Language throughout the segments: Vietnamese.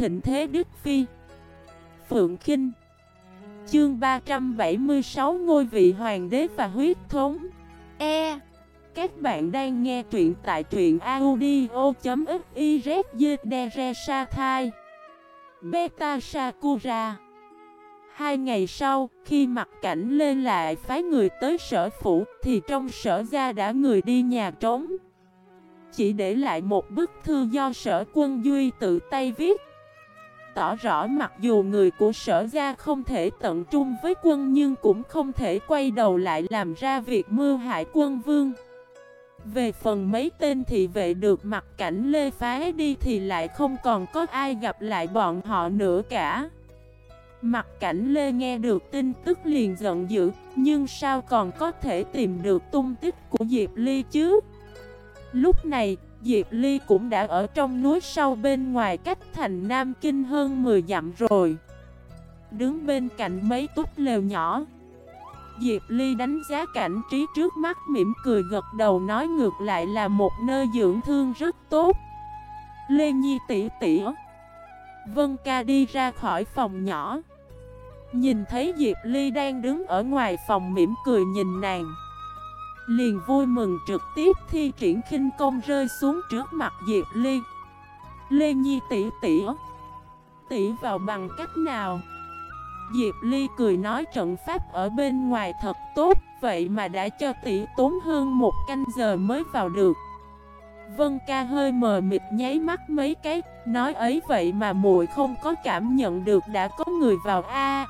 thịnh thế Đức Phi. Phượng Kinh. Chương 376 Ngôi vị Hoàng đế và huyết thống. E. Các bạn đang nghe truyện tại truyện audio.xyz Thai. Beta Sakura. Hai ngày sau, khi mặt cảnh lên lại phái người tới sở phủ, thì trong sở gia đã người đi nhà trống. Chỉ để lại một bức thư do sở quân Duy tự tay viết. Tỏ rõ mặc dù người của sở gia không thể tận trung với quân nhưng cũng không thể quay đầu lại làm ra việc mưu hại quân vương. Về phần mấy tên thị vệ được mặt cảnh lê phá đi thì lại không còn có ai gặp lại bọn họ nữa cả. Mặt cảnh Lê nghe được tin tức liền giận dữ, nhưng sao còn có thể tìm được tung tích của Diệp Ly chứ? Lúc này, Diệp Ly cũng đã ở trong núi sau bên ngoài cách thành Nam Kinh hơn 10 dặm rồi. Đứng bên cạnh mấy túp lều nhỏ. Diệp Ly đánh giá cảnh trí trước mắt mỉm cười gật đầu nói ngược lại là một nơi dưỡng thương rất tốt. Lê Nhi tỷ tỷ Vân ca đi ra khỏi phòng nhỏ Nhìn thấy Diệp Ly đang đứng ở ngoài phòng mỉm cười nhìn nàng Liền vui mừng trực tiếp thi triển khinh công rơi xuống trước mặt Diệp Ly. Lê Nhi tỷ tỷ Tỷ vào bằng cách nào? Diệp Ly cười nói trận pháp ở bên ngoài thật tốt, Vậy mà đã cho tỷ tốn hơn một canh giờ mới vào được. Vân ca hơi mờ mịt nháy mắt mấy cái, Nói ấy vậy mà muội không có cảm nhận được đã có người vào A.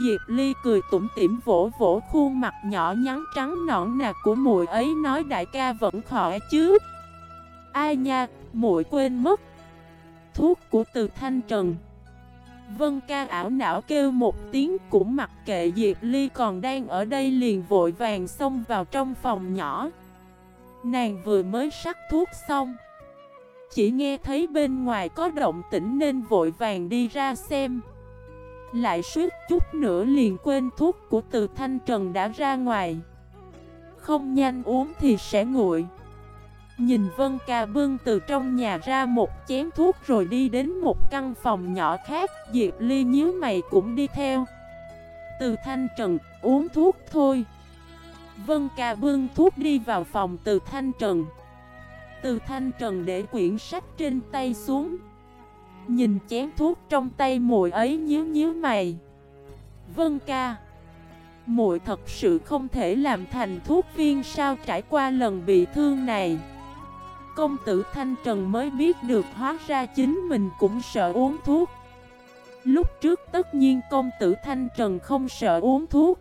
Diệp Ly cười tủm tỉm vỗ vỗ khuôn mặt nhỏ nhắn trắng nõn nà của muội ấy nói đại ca vẫn khỏe chứ. Ai nha, muội quên mất. Thuốc của Từ Thanh Trần. Vân ca ảo não kêu một tiếng cũng mặc kệ Diệp Ly còn đang ở đây liền vội vàng xông vào trong phòng nhỏ. Nàng vừa mới sắc thuốc xong. Chỉ nghe thấy bên ngoài có động tĩnh nên vội vàng đi ra xem. Lại suýt chút nữa liền quên thuốc của từ thanh trần đã ra ngoài. Không nhanh uống thì sẽ nguội. Nhìn Vân Ca bưng từ trong nhà ra một chén thuốc rồi đi đến một căn phòng nhỏ khác, Diệp Ly nhíu mày cũng đi theo. Từ thanh trần, uống thuốc thôi. Vân Ca bưng thuốc đi vào phòng từ thanh trần. Từ thanh trần để quyển sách trên tay xuống. Nhìn chén thuốc trong tay muội ấy nhíu nhíu mày. Vân ca. Muội thật sự không thể làm thành thuốc viên sao trải qua lần bị thương này. Công tử Thanh Trần mới biết được hóa ra chính mình cũng sợ uống thuốc. Lúc trước tất nhiên công tử Thanh Trần không sợ uống thuốc.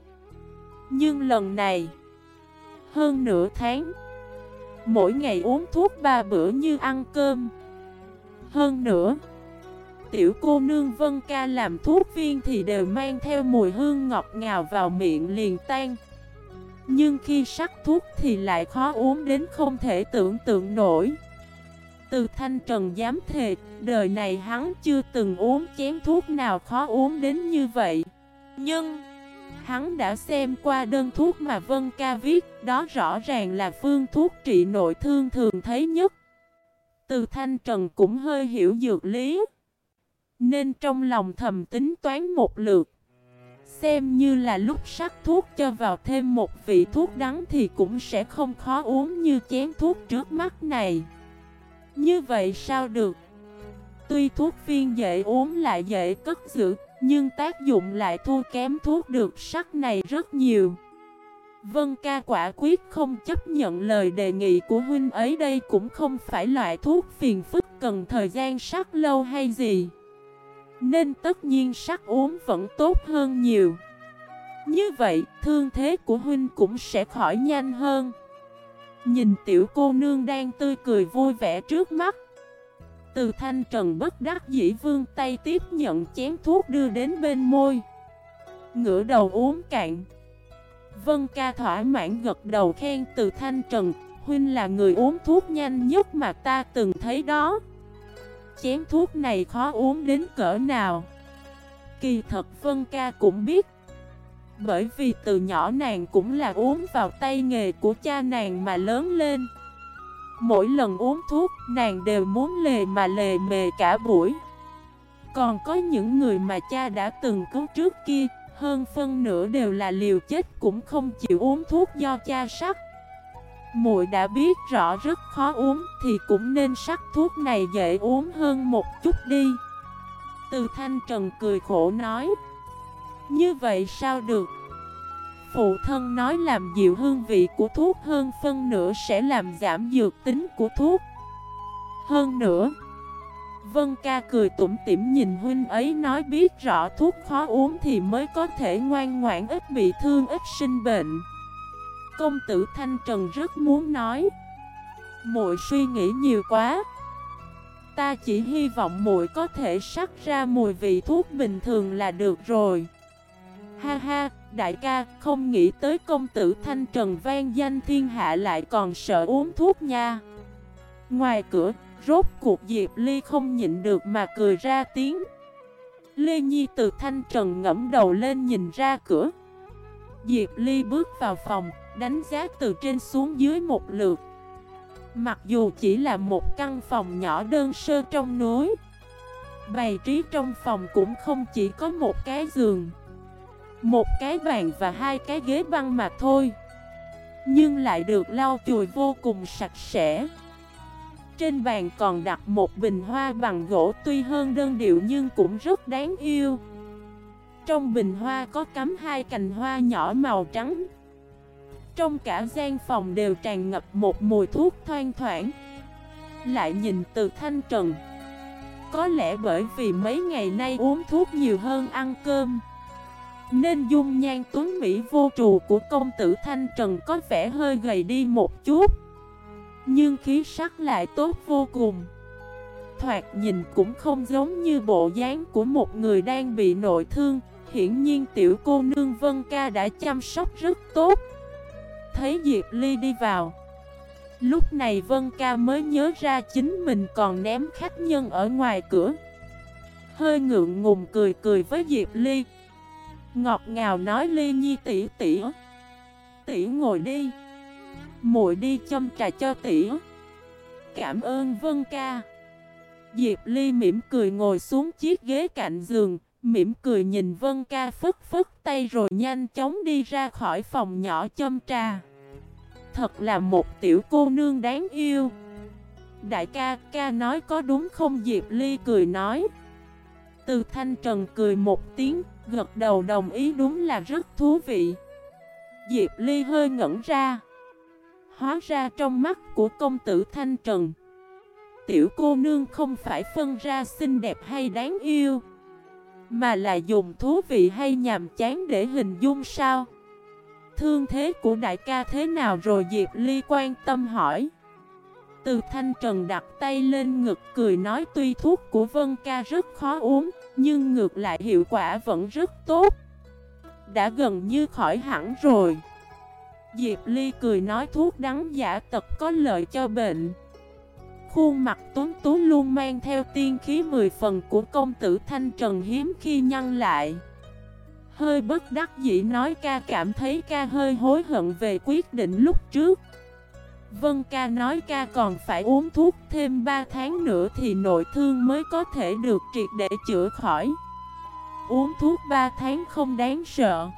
Nhưng lần này, Hơn nửa tháng, Mỗi ngày uống thuốc ba bữa như ăn cơm. Hơn nữa tiểu cô nương Vân Ca làm thuốc viên thì đều mang theo mùi hương ngọt ngào vào miệng liền tan. Nhưng khi sắc thuốc thì lại khó uống đến không thể tưởng tượng nổi. Từ thanh trần dám thề, đời này hắn chưa từng uống chén thuốc nào khó uống đến như vậy. Nhưng, hắn đã xem qua đơn thuốc mà Vân Ca viết, đó rõ ràng là phương thuốc trị nội thương thường thấy nhất. Từ thanh trần cũng hơi hiểu dược lý. Nên trong lòng thầm tính toán một lượt. Xem như là lúc sắc thuốc cho vào thêm một vị thuốc đắng thì cũng sẽ không khó uống như chén thuốc trước mắt này. Như vậy sao được? Tuy thuốc viên dễ uống lại dễ cất giữ, Nhưng tác dụng lại thua kém thuốc được sắc này rất nhiều. Vân ca quả quyết không chấp nhận lời đề nghị của huynh ấy, đây cũng không phải loại thuốc phiền phức cần thời gian sắc lâu hay gì nên tất nhiên sắc uống vẫn tốt hơn nhiều. Như vậy, thương thế của huynh cũng sẽ khỏi nhanh hơn. Nhìn tiểu cô nương đang tươi cười vui vẻ trước mắt. Từ thanh trần bất đắc dĩ vương tay tiếp nhận chén thuốc đưa đến bên môi. Ngửa đầu uống cạn. Vân ca thỏa mãn gật đầu khen từ thanh trần, Huynh là người uống thuốc nhanh nhất mà ta từng thấy đó chén thuốc này khó uống đến cỡ nào? Kỳ thật Vân Ca cũng biết. Bởi vì từ nhỏ nàng cũng là uống vào tay nghề của cha nàng mà lớn lên. Mỗi lần uống thuốc, nàng đều muốn lề mà lề mề cả buổi. Còn có những người mà cha đã từng cứu trước kia, Hơn phân nửa đều là liều chết cũng không chịu uống thuốc do cha sắc muội đã biết rõ rất khó uống, thì cũng nên sắc thuốc này dễ uống hơn một chút đi. Từ thanh trần cười khổ nói, Như vậy sao được? Phụ thân nói làm dịu hương vị của thuốc hơn phân nửa sẽ làm giảm dược tính của thuốc. Hơn nữa, Vân ca cười tủm tỉm nhìn huynh ấy nói, biết rõ thuốc khó uống thì mới có thể ngoan ngoãn ít bị thương, ít sinh bệnh. Công tử Thanh Trần rất muốn nói. Muội suy nghĩ nhiều quá. Ta chỉ hy vọng muội có thể sắc ra mùi vị thuốc bình thường là được rồi. Ha ha, đại ca, không nghĩ tới công tử Thanh Trần vang danh thiên hạ lại còn sợ uống thuốc nha. Ngoài cửa, rốt cuộc Diệp Ly không nhịn được mà cười ra tiếng. Lê Nhi từ Thanh Trần ngẫm đầu lên nhìn ra cửa. Diệp Ly bước vào phòng, đánh giá từ trên xuống dưới một lượt. Mặc dù chỉ là một căn phòng nhỏ đơn sơ trong núi, Bày trí trong phòng cũng không chỉ có một cái giường, Một cái bàn và hai cái ghế băng mà thôi, Nhưng lại được lau chùi vô cùng sạch sẽ. Trên bàn còn đặt một bình hoa bằng gỗ tuy hơn đơn điệu nhưng cũng rất đáng yêu. Trong bình hoa có cắm hai cành hoa nhỏ màu trắng trong cả gian phòng đều tràn ngập một mùi thuốc thoang thoảng. Lại nhìn từ thanh trần. Có lẽ bởi vì mấy ngày nay uống thuốc nhiều hơn ăn cơm, Nên dung nhan tuấn Mỹ vô trù của công tử Thanh Trần có vẻ hơi gầy đi một chút. Nhưng khí sắc lại tốt vô cùng. Thoạt nhìn cũng không giống như bộ dáng của một người đang bị nội thương. Hiển nhiên tiểu cô nương Vân Ca đã chăm sóc rất tốt thấy Diệp Ly đi vào. Lúc này Vân Ca mới nhớ ra chính mình còn ném khách nhân ở ngoài cửa. Hơi ngượng ngùng cười cười với Diệp Ly. Ngọt ngào nói Ly Nhi tỷ tỷ Tỷ ngồi đi. Muội đi châm trà cho tỷ Cảm ơn Vân Ca. Diệp Ly mỉm cười ngồi xuống chiếc ghế cạnh giường. Mỉm cười nhìn Vân Ca phức phức tay rồi nhanh chóng đi ra khỏi phòng nhỏ châm trà Thật là một tiểu cô nương đáng yêu. Đại ca, ca nói có đúng không? Diệp Ly cười nói. Từ Thanh Trần cười một tiếng, gật đầu đồng ý đúng là rất thú vị. Diệp Ly hơi ngẩn ra. Hóa ra trong mắt của công tử Thanh Trần Tiểu cô nương không phải phân ra xinh đẹp hay đáng yêu. Mà là dùng thú vị hay nhàm chán để hình dung sao? Thương thế của đại ca thế nào rồi Diệp Ly quan tâm hỏi. Từ thanh trần đặt tay lên ngực cười nói tuy thuốc của Vân ca rất khó uống, Nhưng ngược lại hiệu quả vẫn rất tốt. Đã gần như khỏi hẳn rồi. Diệp Ly cười nói thuốc đắng giả tật có lợi cho bệnh. Khuôn mặt tuấn tú luôn mang theo tiên khí mười phần của công tử Thanh Trần hiếm khi nhăn lại. Hơi bất đắc dĩ nói ca cảm thấy ca hơi hối hận về quyết định lúc trước. Vân ca nói ca còn phải uống thuốc thêm 3 tháng nữa thì nội thương mới có thể được triệt để chữa khỏi. Uống thuốc 3 tháng không đáng sợ.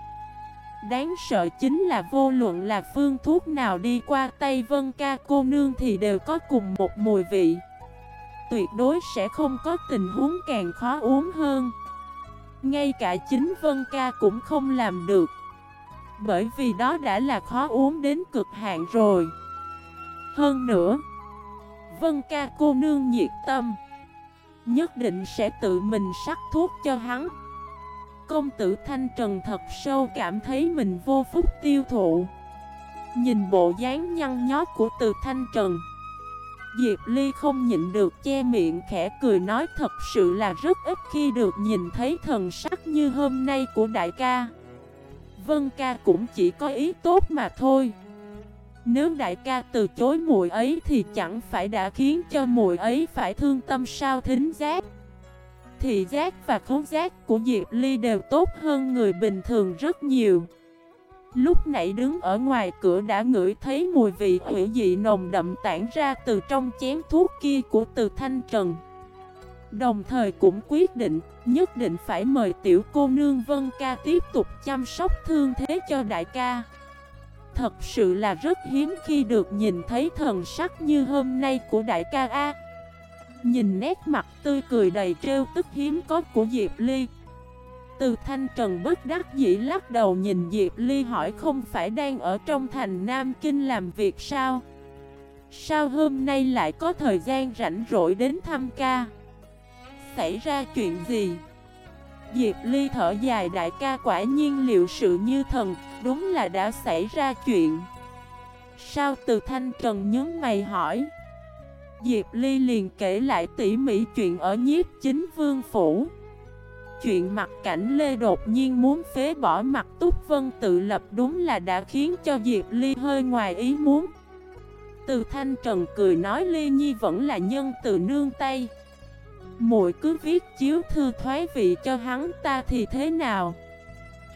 Đáng sợ chính là vô luận là phương thuốc nào đi qua tay Vân ca, cô nương thì đều có cùng một mùi vị. Tuyệt đối sẽ không có tình huống càng khó uống hơn. Ngay cả chính Vân Ca cũng không làm được. Bởi vì đó đã là khó uống đến cực hạn rồi. Hơn nữa, Vân Ca cô nương nhiệt tâm, Nhất định sẽ tự mình sắc thuốc cho hắn. Công tử Thanh Trần thật sâu cảm thấy mình vô phúc tiêu thụ. Nhìn bộ dáng nhăn nhó của từ Thanh Trần, Diệp Ly không nhịn được che miệng khẽ cười nói thật sự là rất ít khi được nhìn thấy thần sắc như hôm nay của đại ca. Vân ca cũng chỉ có ý tốt mà thôi. Nếu đại ca từ chối muội ấy thì chẳng phải đã khiến cho muội ấy phải thương tâm sao thính giác? Thị giác và khống giác của Diệp Ly đều tốt hơn người bình thường rất nhiều Lúc nãy đứng ở ngoài cửa đã ngửi thấy mùi vị hủy dị nồng đậm tản ra từ trong chén thuốc kia của từ thanh trần Đồng thời cũng quyết định, nhất định phải mời tiểu cô nương Vân Ca tiếp tục chăm sóc thương thế cho đại ca. Thật sự là rất hiếm khi được nhìn thấy thần sắc như hôm nay của đại ca A. Nhìn nét mặt tươi cười đầy trêu tức hiếm có của Diệp Ly. Từ thanh trần bất đắc dĩ lắc đầu nhìn Diệp Ly hỏi không phải đang ở trong thành Nam Kinh làm việc sao? Sao hôm nay lại có thời gian rảnh rỗi đến thăm ca? Xảy ra chuyện gì? Diệp Ly thở dài đại ca quả nhiên liệu sự như thần, đúng là đã xảy ra chuyện. Sao từ thanh trần nhấn mày hỏi? Diệp Ly liền kể lại tỉ mỉ chuyện ở nhiếp chính vương phủ. Chuyện mặt cảnh Lê đột nhiên muốn phế bỏ mặt Túc Vân tự lập đúng là đã khiến cho Diệp Ly hơi ngoài ý muốn. Từ Thanh Trần cười nói Ly Nhi vẫn là nhân từ nương tay. Muội cứ viết chiếu thư thoái vị cho hắn ta thì thế nào?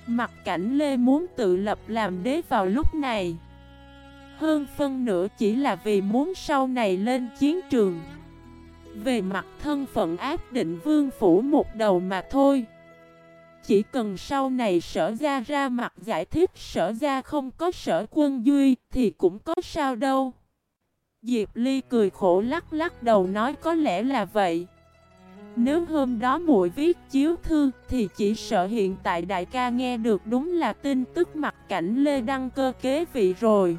Mặt cảnh Lê muốn tự lập làm đế vào lúc này. Hơn phân nửa chỉ là vì muốn sau này lên chiến trường. Về mặt thân phận áp định vương phủ một đầu mà thôi. Chỉ cần sau này sở ra ra mặt giải thích sở ra không có sở quân duy thì cũng có sao đâu. Diệp Ly cười khổ lắc lắc đầu nói có lẽ là vậy. Nếu hôm đó muội viết chiếu thư thì chỉ sợ hiện tại đại ca nghe được đúng là tin tức mặt cảnh Lê Đăng cơ kế vị rồi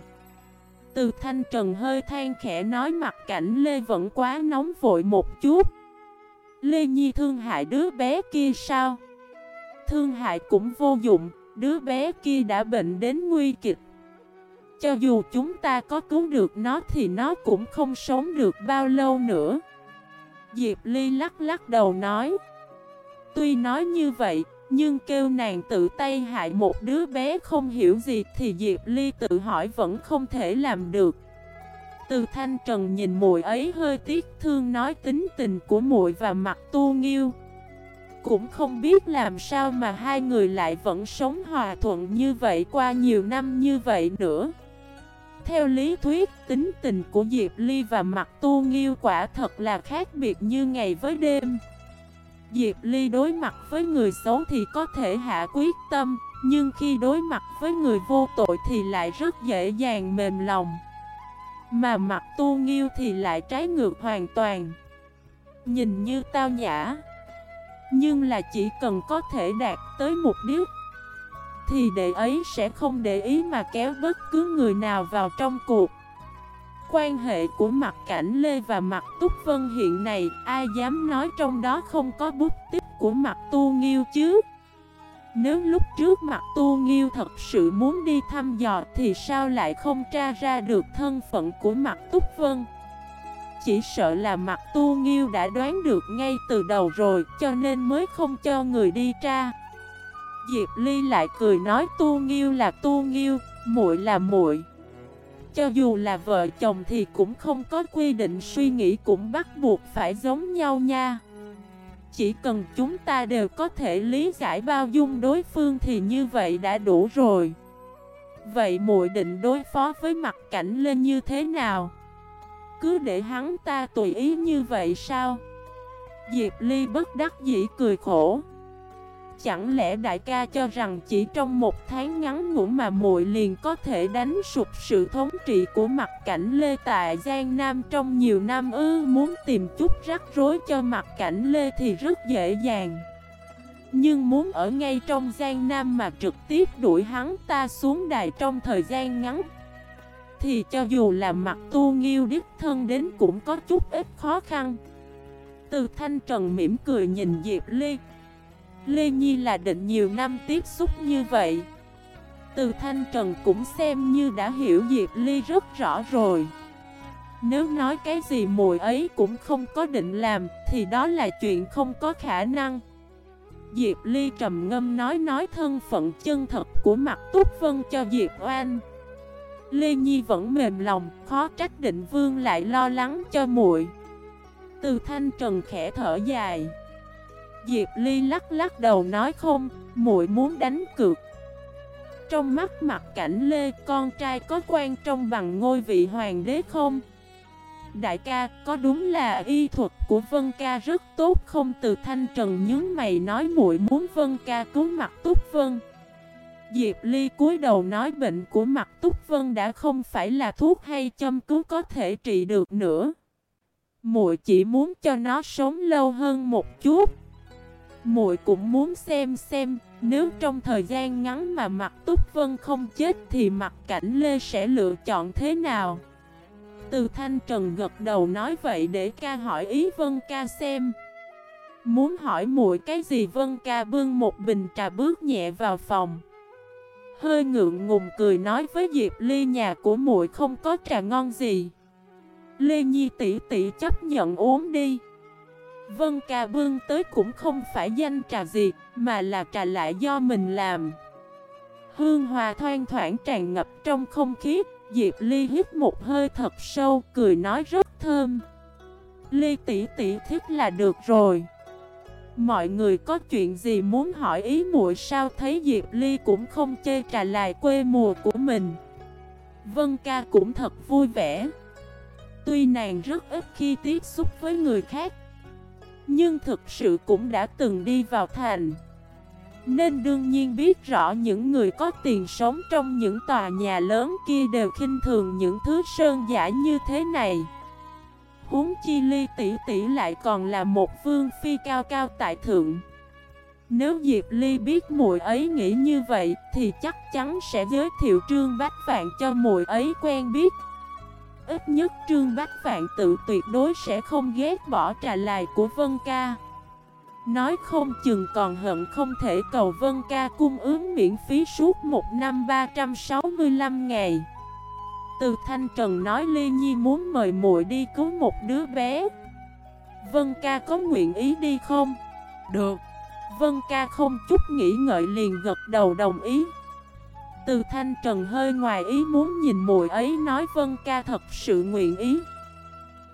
từ thanh trần hơi than khẽ nói mặt cảnh Lê vẫn quá nóng vội một chút. Lê Nhi thương hại đứa bé kia sao? Thương hại cũng vô dụng, đứa bé kia đã bệnh đến nguy kịch. Cho dù chúng ta có cứu được nó thì nó cũng không sống được bao lâu nữa. Diệp Ly lắc lắc đầu nói Tuy nói như vậy, nhưng kêu nàng tự tay hại một đứa bé không hiểu gì thì Diệp Ly tự hỏi vẫn không thể làm được. Từ Thanh Trần nhìn muội ấy hơi tiếc thương nói tính tình của muội và mặt tu nghiêu. Cũng không biết làm sao mà hai người lại vẫn sống hòa thuận như vậy qua nhiều năm như vậy nữa. Theo lý thuyết, tính tình của Diệp Ly và mặt tu nghiêu quả thật là khác biệt như ngày với đêm. Diệp Ly đối mặt với người xấu thì có thể hạ quyết tâm, nhưng khi đối mặt với người vô tội thì lại rất dễ dàng mềm lòng. Mà mặt tu nghiêu thì lại trái ngược hoàn toàn. Nhìn như tao nhã, nhưng là chỉ cần có thể đạt tới mục đích thì đệ ấy sẽ không để ý mà kéo bất cứ người nào vào trong cuộc. Quan hệ của mặt cảnh Lê và mặt Túc Vân hiện này ai dám nói trong đó không có bút tích của mặt tu nghiêu chứ? Nếu lúc trước mặt tu nghiêu thật sự muốn đi thăm dò thì sao lại không tra ra được thân phận của mặt Túc Vân? Chỉ sợ là mặt tu nghiêu đã đoán được ngay từ đầu rồi cho nên mới không cho người đi tra. Diệp Ly lại cười nói tu nghiêu là tu nghiêu, muội là muội cho dù là vợ chồng thì cũng không có quy định suy nghĩ cũng bắt buộc phải giống nhau nha Chỉ cần chúng ta đều có thể lý giải bao dung đối phương thì như vậy đã đủ rồi Vậy muội định đối phó với mặt cảnh lên như thế nào? Cứ để hắn ta tùy ý như vậy sao? Diệp Ly bất đắc dĩ cười khổ Chẳng lẽ đại ca cho rằng chỉ trong một tháng ngắn ngủn mà muội liền có thể đánh sụp sự thống trị của mặt cảnh Lê tại Giang Nam trong nhiều năm ư muốn tìm chút rắc rối cho mặt cảnh Lê thì rất dễ dàng. Nhưng muốn ở ngay trong Giang Nam mà trực tiếp đuổi hắn ta xuống đài trong thời gian ngắn, Thì cho dù là mặt tu nghiêu đích thân đến cũng có chút ít khó khăn Từ thanh trần mỉm cười nhìn Diệp Ly Lê Nhi là định nhiều năm tiếp xúc như vậy. Từ Thanh Trần cũng xem như đã hiểu Diệp Ly rất rõ rồi. Nếu nói cái gì mùi ấy cũng không có định làm Thì đó là chuyện không có khả năng. Diệp Ly trầm ngâm nói nói thân phận chân thật của mặt Túc Vân cho Diệp Oan Lê Nhi vẫn mềm lòng, khó trách định vương lại lo lắng cho muội. Từ thanh trần khẽ thở dài. Diệp Ly lắc lắc đầu nói không, muội muốn đánh cược. Trong mắt mặt cảnh Lê, con trai có quan trong bằng ngôi vị hoàng đế không? Đại ca, có đúng là y thuật của Vân ca rất tốt không? Từ Thanh Trần nhướng mày nói muội muốn Vân ca cứu mặt Túc Vân. Diệp Ly cúi đầu nói bệnh của mặt Túc Vân đã không phải là thuốc hay châm cứu có thể trị được nữa. Muội chỉ muốn cho nó sống lâu hơn một chút. Muội cũng muốn xem xem, nếu trong thời gian ngắn mà mặt Túc Vân không chết thì mặt cảnh Lê sẽ lựa chọn thế nào? Từ Thanh Trần gật đầu nói vậy để ca hỏi ý Vân ca xem. Muốn hỏi muội cái gì Vân ca bưng một bình trà bước nhẹ vào phòng. Hơi ngượng ngùng cười nói với Diệp Ly nhà của muội không có trà ngon gì. Lê Nhi tỷ tỷ chấp nhận uống đi. Vân ca bưng tới cũng không phải danh trà gì, mà là trà lại do mình làm. Hương hòa thoang thoảng tràn ngập trong không khí, Diệp Ly hít một hơi thật sâu, cười nói rất thơm. Ly tỷ tỷ thích là được rồi. Mọi người có chuyện gì muốn hỏi ý muội sao thấy Diệp Ly cũng không chê trà lại quê mùa của mình. Vân ca cũng thật vui vẻ. Tuy nàng rất ít khi tiếp xúc với người khác nhưng thực sự cũng đã từng đi vào thành. Nên đương nhiên biết rõ những người có tiền sống trong những tòa nhà lớn kia đều khinh thường những thứ sơn giả như thế này. Huống chi ly tỷ tỷ lại còn là một vương phi cao cao tại thượng. Nếu Diệp Ly biết muội ấy nghĩ như vậy thì chắc chắn sẽ giới thiệu Trương Bách Vạn cho muội ấy quen biết. Ít nhất Trương Bách Vạn tự tuyệt đối sẽ không ghét bỏ trà lại của Vân Ca. Nói không chừng còn hận không thể cầu Vân Ca cung ứng miễn phí suốt một năm 365 ngày. Từ Thanh Trần nói Lê Nhi muốn mời muội đi cứu một đứa bé. Vân Ca có nguyện ý đi không? Được. Vân Ca không chút nghĩ ngợi liền gật đầu đồng ý từ thanh trần hơi ngoài ý muốn nhìn mùi ấy nói Vân ca thật sự nguyện ý.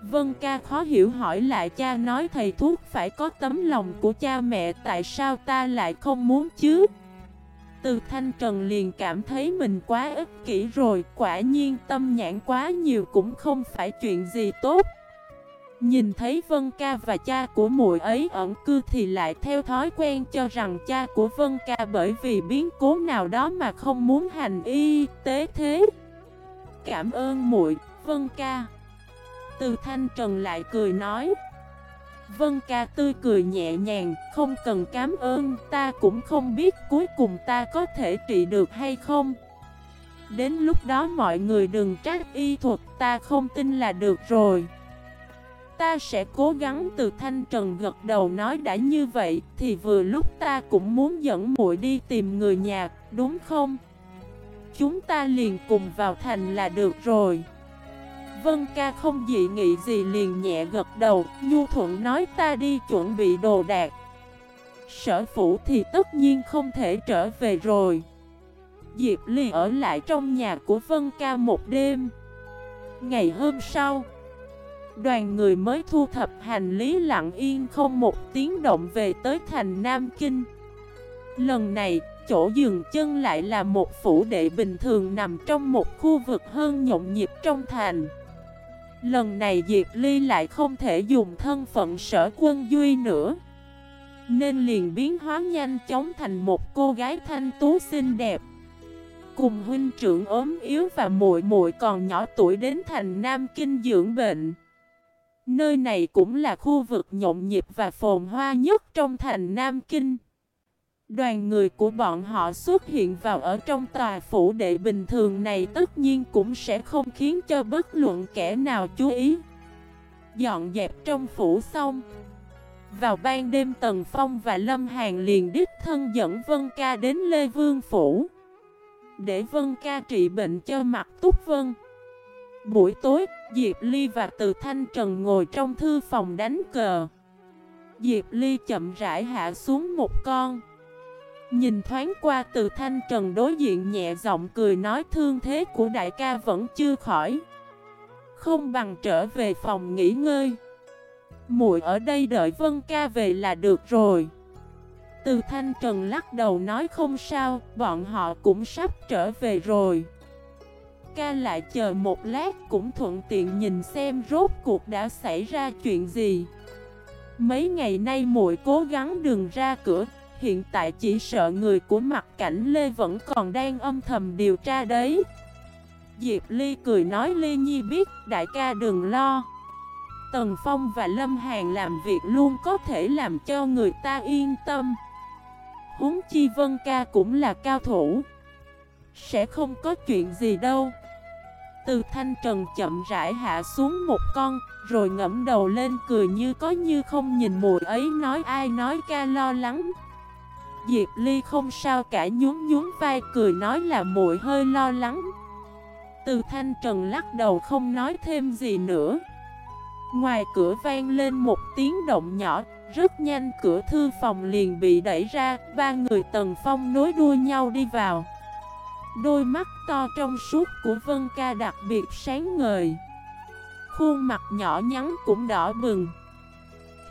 Vân ca khó hiểu hỏi lại cha nói thầy thuốc phải có tấm lòng của cha mẹ, tại sao ta lại không muốn chứ? Từ thanh trần liền cảm thấy mình quá ích kỷ rồi, Quả nhiên tâm nhãn quá nhiều cũng không phải chuyện gì tốt. Nhìn thấy Vân Ca và cha của muội ấy ẩn cư thì lại theo thói quen cho rằng cha của Vân Ca bởi vì biến cố nào đó mà không muốn hành y tế thế. Cảm ơn muội, Vân Ca. Từ Thanh Trần lại cười nói. Vân Ca tươi cười nhẹ nhàng, không cần cảm ơn, ta cũng không biết cuối cùng ta có thể trị được hay không. Đến lúc đó mọi người đừng trách y thuật, ta không tin là được rồi. Ta sẽ cố gắng từ thanh trần gật đầu nói đã như vậy Thì vừa lúc ta cũng muốn dẫn muội đi tìm người nhà, đúng không? Chúng ta liền cùng vào thành là được rồi. Vân ca không dị nghị gì liền nhẹ gật đầu Nhu thuận nói ta đi chuẩn bị đồ đạc. Sở phủ thì tất nhiên không thể trở về rồi. Diệp Ly ở lại trong nhà của Vân ca một đêm. Ngày hôm sau Đoàn người mới thu thập hành lý lặng yên không một tiếng động về tới thành Nam Kinh. Lần này, chỗ dừng chân lại là một phủ đệ bình thường nằm trong một khu vực hơn nhộn nhịp trong thành. Lần này Diệp Ly lại không thể dùng thân phận sở quân Duy nữa Nên liền biến hóa nhanh chóng thành một cô gái thanh tú xinh đẹp. Cùng huynh trưởng ốm yếu và muội muội còn nhỏ tuổi đến thành Nam Kinh dưỡng bệnh. Nơi này cũng là khu vực nhộn nhịp và phồn hoa nhất trong thành Nam Kinh. Đoàn người của bọn họ xuất hiện vào ở trong tòa phủ đệ bình thường này tất nhiên cũng sẽ không khiến cho bất luận kẻ nào chú ý. Dọn dẹp trong phủ xong. Vào ban đêm Tần Phong và Lâm Hàn liền đích thân dẫn Vân Ca đến Lê Vương Phủ. Để Vân Ca trị bệnh cho mặt Túc Vân. Buổi tối, Diệp Ly và Từ Thanh Trần ngồi trong thư phòng đánh cờ. Diệp Ly chậm rãi hạ xuống một con. Nhìn thoáng qua Từ Thanh Trần đối diện nhẹ giọng cười nói thương thế của đại ca vẫn chưa khỏi. Không bằng trở về phòng nghỉ ngơi. Muội ở đây đợi Vân ca về là được rồi. Từ Thanh Trần lắc đầu nói không sao, bọn họ cũng sắp trở về rồi ca lại chờ một lát cũng thuận tiện nhìn xem rốt cuộc đã xảy ra chuyện gì. Mấy ngày nay muội cố gắng đừng ra cửa, Hiện tại chỉ sợ người của mặt cảnh Lê vẫn còn đang âm thầm điều tra đấy. Diệp Ly cười nói Ly Nhi biết, đại ca đừng lo. Tần Phong và Lâm Hàn làm việc luôn có thể làm cho người ta yên tâm. Huống chi Vân ca cũng là cao thủ. Sẽ không có chuyện gì đâu. Từ thanh trần chậm rãi hạ xuống một con, Rồi ngẫm đầu lên cười như có như không nhìn mùi ấy nói ai nói ca lo lắng. Diệp Ly không sao cả nhún nhún vai cười nói là muội hơi lo lắng. Từ thanh trần lắc đầu không nói thêm gì nữa. Ngoài cửa vang lên một tiếng động nhỏ, Rất nhanh cửa thư phòng liền bị đẩy ra, Ba người tần phong nối đuôi nhau đi vào. Đôi mắt to trong suốt của Vân Ca đặc biệt sáng ngời. Khuôn mặt nhỏ nhắn cũng đỏ bừng.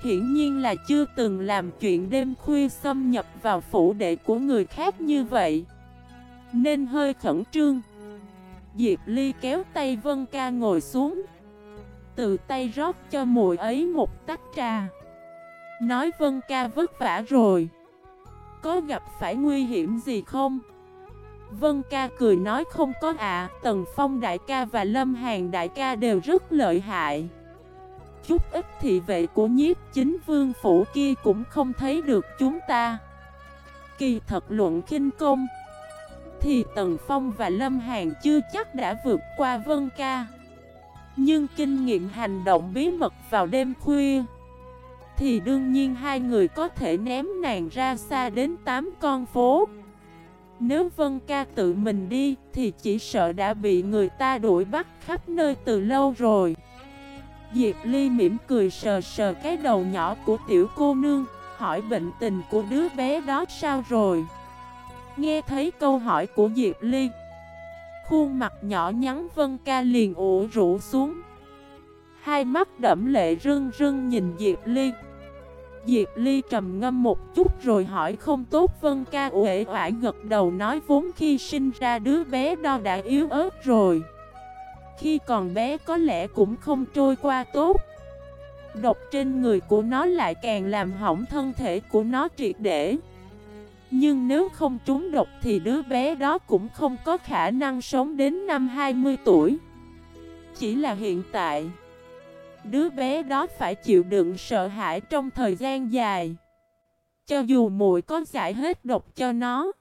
Hiển nhiên là chưa từng làm chuyện đêm khuya xâm nhập vào phủ đệ của người khác như vậy. Nên hơi khẩn trương. Diệp Ly kéo tay Vân Ca ngồi xuống. Từ tay rót cho mùi ấy một tách trà. Nói Vân Ca vất vả rồi. Có gặp phải nguy hiểm gì không? Vân ca cười nói không có ạ, Tần Phong đại ca và Lâm Hàn đại ca đều rất lợi hại. Chút ít thị vệ của nhiếp chính vương phủ kia cũng không thấy được chúng ta. Kỳ thật luận kinh công, Thì Tần Phong và Lâm Hàn chưa chắc đã vượt qua Vân ca. Nhưng kinh nghiệm hành động bí mật vào đêm khuya, Thì đương nhiên hai người có thể ném nàng ra xa đến 8 con phố nếu Vân Ca tự mình đi, thì chỉ sợ đã bị người ta đuổi bắt khắp nơi từ lâu rồi. Diệp Ly mỉm cười sờ sờ cái đầu nhỏ của tiểu cô nương, Hỏi bệnh tình của đứa bé đó sao rồi? Nghe thấy câu hỏi của Diệp Ly, Khuôn mặt nhỏ nhắn Vân Ca liền ủ rũ xuống. Hai mắt đẫm lệ rưng rưng nhìn Diệp Ly. Diệp Ly trầm ngâm một chút rồi hỏi không tốt, Vân ca uể oải gật đầu nói vốn khi sinh ra đứa bé đo đã yếu ớt rồi. Khi còn bé có lẽ cũng không trôi qua tốt. Độc trên người của nó lại càng làm hỏng thân thể của nó triệt để. Nhưng nếu không trúng độc thì đứa bé đó cũng không có khả năng sống đến năm 20 tuổi. Chỉ là hiện tại Đứa bé đó phải chịu đựng sợ hãi trong thời gian dài. Cho dù muội có giải hết độc cho nó,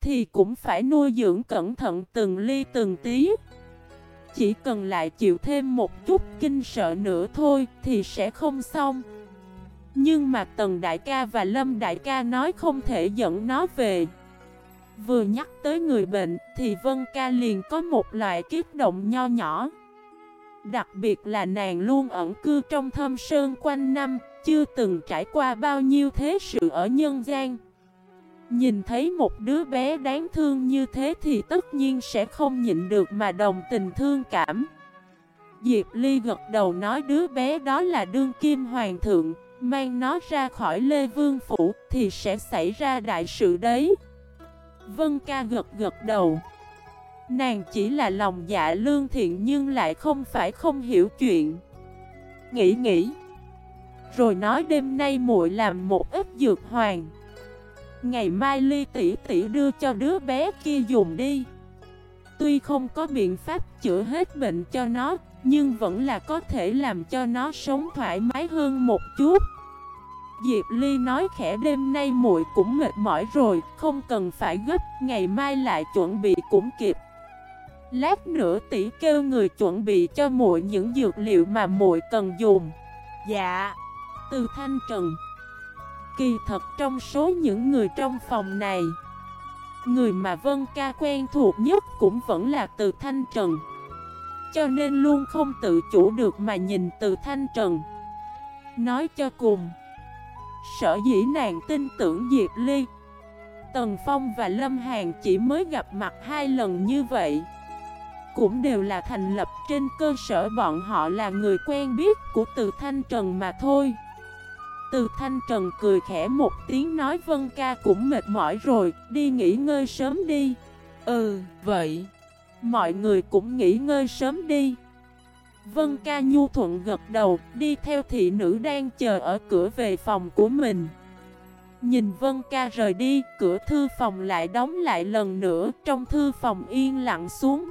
thì cũng phải nuôi dưỡng cẩn thận từng ly từng tí. Chỉ cần lại chịu thêm một chút kinh sợ nữa thôi thì sẽ không xong. Nhưng mà Tần Đại ca và Lâm Đại ca nói không thể dẫn nó về. Vừa nhắc tới người bệnh thì Vân ca liền có một loại kiếp động nho nhỏ. Đặc biệt là nàng luôn ẩn cư trong thâm sơn quanh năm, chưa từng trải qua bao nhiêu thế sự ở nhân gian. Nhìn thấy một đứa bé đáng thương như thế thì tất nhiên sẽ không nhịn được mà đồng tình thương cảm. Diệp Ly gật đầu nói đứa bé đó là đương kim hoàng thượng, mang nó ra khỏi Lê Vương Phủ thì sẽ xảy ra đại sự đấy. Vân ca gật gật đầu. Nàng chỉ là lòng dạ lương thiện nhưng lại không phải không hiểu chuyện. Nghĩ nghĩ. Rồi nói đêm nay muội làm một ít dược hoàng. Ngày mai ly tỷ tỷ đưa cho đứa bé kia dùng đi. Tuy không có biện pháp chữa hết bệnh cho nó, Nhưng vẫn là có thể làm cho nó sống thoải mái hơn một chút. Diệp Ly nói khẽ đêm nay muội cũng mệt mỏi rồi, Không cần phải gấp, Ngày mai lại chuẩn bị cũng kịp. Lát nữa tỷ kêu người chuẩn bị cho muội những dược liệu mà muội cần dùng. Dạ. Từ Thanh Trần. Kỳ thật trong số những người trong phòng này, người mà Vân Ca quen thuộc nhất cũng vẫn là Từ Thanh Trần. Cho nên luôn không tự chủ được mà nhìn Từ Thanh Trần. Nói cho cùng, sở dĩ nàng tin tưởng Diệp Ly. Tần Phong và Lâm Hàn chỉ mới gặp mặt hai lần như vậy cũng đều là thành lập trên cơ sở bọn họ là người quen biết của Từ Thanh Trần mà thôi. Từ Thanh Trần cười khẽ một tiếng nói Vân ca cũng mệt mỏi rồi, đi nghỉ ngơi sớm đi. Ừ, vậy. Mọi người cũng nghỉ ngơi sớm đi Vân ca nhu thuận gật đầu Đi theo thị nữ đang chờ ở cửa về phòng của mình Nhìn Vân ca rời đi Cửa thư phòng lại đóng lại lần nữa Trong thư phòng yên lặng xuống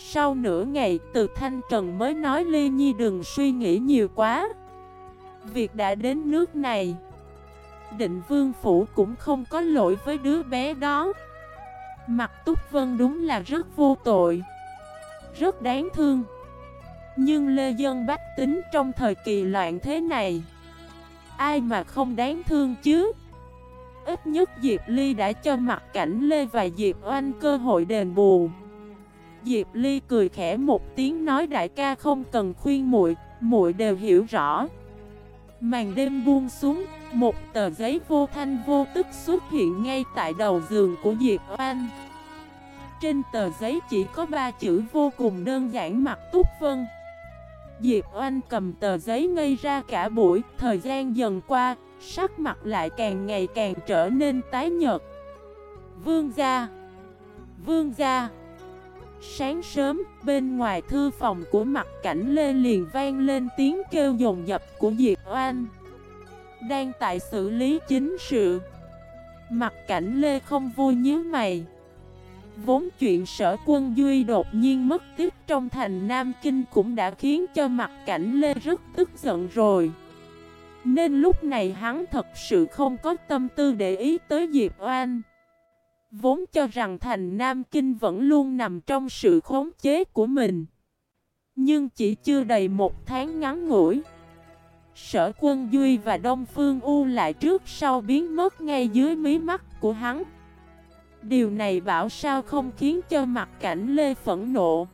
sau nửa ngày, Từ Thanh Trần mới nói Ly Nhi đừng suy nghĩ nhiều quá. Việc đã đến nước này, Định Vương Phủ cũng không có lỗi với đứa bé đó. Mặt Túc Vân đúng là rất vô tội, Rất đáng thương. Nhưng Lê Dân Bách tính trong thời kỳ loạn thế này, Ai mà không đáng thương chứ? Ít nhất Diệp Ly đã cho mặt cảnh Lê và Diệp Oanh cơ hội đền bù. Diệp Ly cười khẽ một tiếng nói đại ca không cần khuyên muội, muội đều hiểu rõ. Màn đêm buông xuống, một tờ giấy vô thanh vô tức xuất hiện ngay tại đầu giường của Diệp Oanh. Trên tờ giấy chỉ có ba chữ vô cùng đơn giản mặt túc vân. Diệp Oanh cầm tờ giấy ngây ra cả buổi, thời gian dần qua, sắc mặt lại càng ngày càng trở nên tái nhợt. Vương gia Vương gia Sáng sớm, bên ngoài thư phòng của mặt cảnh Lê liền vang lên tiếng kêu dồn dập của Diệp Oanh. Đang tại xử lý chính sự. Mặt cảnh Lê không vui nhíu mày. Vốn chuyện sở quân Duy đột nhiên mất tích trong thành Nam Kinh cũng đã khiến cho mặt cảnh Lê rất tức giận rồi. Nên lúc này hắn thật sự không có tâm tư để ý tới Diệp Oanh. Vốn cho rằng thành Nam Kinh vẫn luôn nằm trong sự khống chế của mình. Nhưng chỉ chưa đầy một tháng ngắn ngủi Sở quân Duy và Đông Phương U lại trước sau biến mất ngay dưới mí mắt của hắn. Điều này bảo sao không khiến cho mặt cảnh Lê phẫn nộ.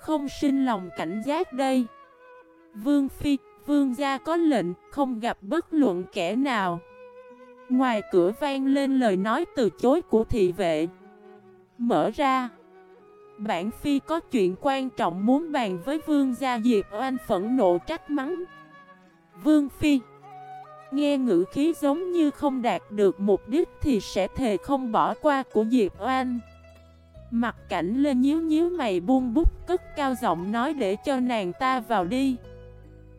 Không sinh lòng cảnh giác đây. Vương Phi, Vương gia có lệnh không gặp bất luận kẻ nào. Ngoài cửa vang lên lời nói từ chối của thị vệ. Mở ra. Bản Phi có chuyện quan trọng muốn bàn với Vương gia Diệp Oanh phẫn nộ trách mắng. Vương Phi, Nghe ngữ khí giống như không đạt được mục đích thì sẽ thề không bỏ qua của Diệp Oanh. Mặt cảnh lên nhíu nhíu mày buông bút cất cao giọng nói để cho nàng ta vào đi.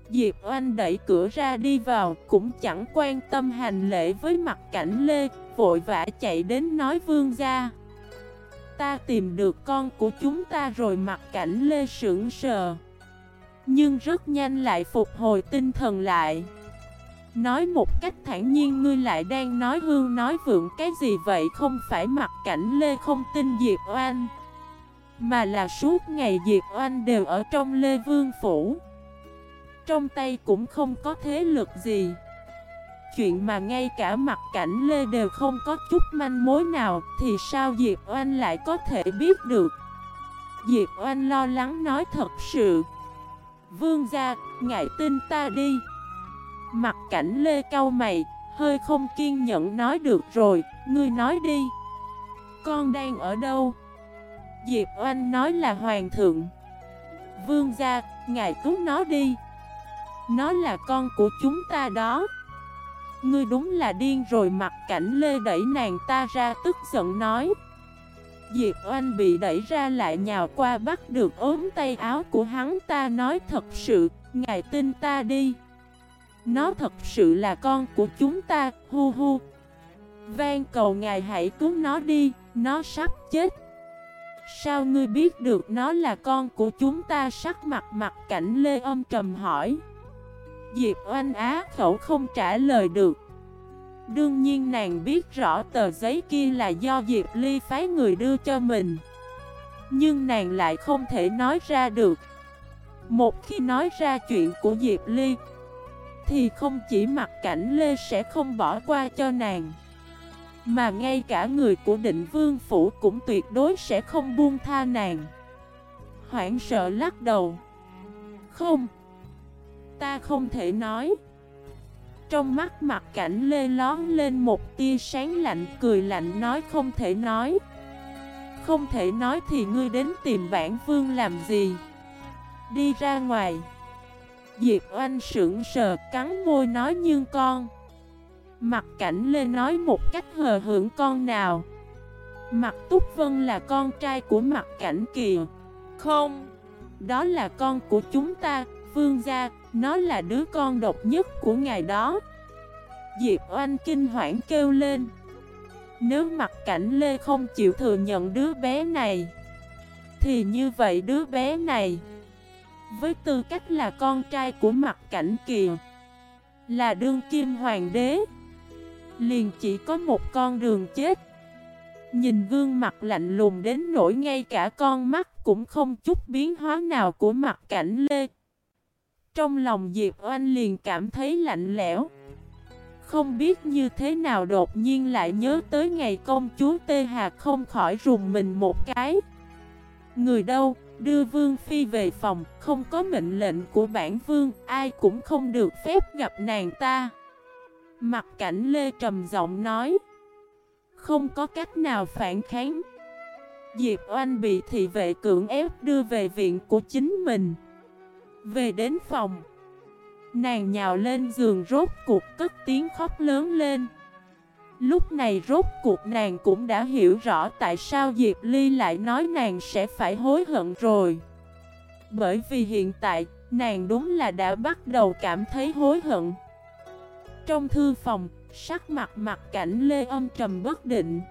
Diệp Oanh đẩy cửa ra đi vào, Cũng chẳng quan tâm hành lễ với mặt cảnh Lê, Vội vã chạy đến nói vương gia. Ta tìm được con của chúng ta rồi, mặt cảnh Lê sững sờ. Nhưng rất nhanh lại phục hồi tinh thần lại. Nói một cách thản nhiên, ngươi lại đang nói hương nói vượng cái gì vậy? Không phải mặt cảnh Lê không tin Diệp Oanh, Mà là suốt ngày Diệp Oanh đều ở trong Lê Vương Phủ trong tay cũng không có thế lực gì. Chuyện mà ngay cả mặt cảnh Lê đều không có chút manh mối nào Thì sao Diệp Oanh lại có thể biết được? Diệp Oanh lo lắng nói thật sự. Vương gia, ngại tin ta đi. Mặt cảnh Lê cau mày Hơi không kiên nhẫn nói được rồi Ngươi nói đi. Con đang ở đâu? Diệp Oanh nói là hoàng thượng. Vương gia, ngài cứu nó đi nó là con của chúng ta đó. Ngươi đúng là điên rồi mặt cảnh lê đẩy nàng ta ra tức giận nói. Diệp Oanh bị đẩy ra lại nhào qua bắt được ốm tay áo của hắn ta nói thật sự, ngài tin ta đi. Nó thật sự là con của chúng ta, hu hu. Vang cầu ngài hãy cứu nó đi, nó sắp chết. Sao ngươi biết được nó là con của chúng ta? Sắc mặt mặt cảnh lê âm trầm hỏi. Diệp Oanh Á khẩu không trả lời được. Đương nhiên nàng biết rõ tờ giấy kia là do Diệp Ly phái người đưa cho mình. Nhưng nàng lại không thể nói ra được. Một khi nói ra chuyện của Diệp Ly, Thì không chỉ mặt cảnh Lê sẽ không bỏ qua cho nàng, Mà ngay cả người của định vương phủ cũng tuyệt đối sẽ không buông tha nàng. Hoảng sợ lắc đầu. Không Ta không thể nói. Trong mắt mặt cảnh lê lón lên một tia sáng lạnh, cười lạnh nói không thể nói. Không thể nói thì ngươi đến tìm bản vương làm gì? Đi ra ngoài. Diệp oanh sững sờ, cắn môi nói nhưng con. Mặt cảnh lê nói một cách hờ hưởng con nào? Mặt Túc Vân là con trai của mặt cảnh kìa. Không, Đó là con của chúng ta, Vương gia nó là đứa con độc nhất của ngài đó. Diệp Oanh kinh hoảng kêu lên. Nếu mặt cảnh Lê không chịu thừa nhận đứa bé này, Thì như vậy đứa bé này, Với tư cách là con trai của mặt cảnh kìa, Là đương kim hoàng đế, Liền chỉ có một con đường chết. Nhìn gương mặt lạnh lùng đến nỗi ngay cả con mắt cũng không chút biến hóa nào của mặt cảnh Lê. Trong lòng Diệp Oanh liền cảm thấy lạnh lẽo. Không biết như thế nào đột nhiên lại nhớ tới ngày công chúa Tê Hà không khỏi rùng mình một cái. Người đâu, đưa Vương Phi về phòng, không có mệnh lệnh của bản Vương, ai cũng không được phép gặp nàng ta. Mặt cảnh Lê trầm giọng nói Không có cách nào phản kháng. Diệp Oanh bị thị vệ cưỡng ép đưa về viện của chính mình. Về đến phòng. Nàng nhào lên giường rốt cuộc cất tiếng khóc lớn lên. Lúc này rốt cuộc nàng cũng đã hiểu rõ tại sao Diệp Ly lại nói nàng sẽ phải hối hận rồi. Bởi vì hiện tại, nàng đúng là đã bắt đầu cảm thấy hối hận. Trong thư phòng, sắc mặt mặt cảnh Lê âm trầm bất định.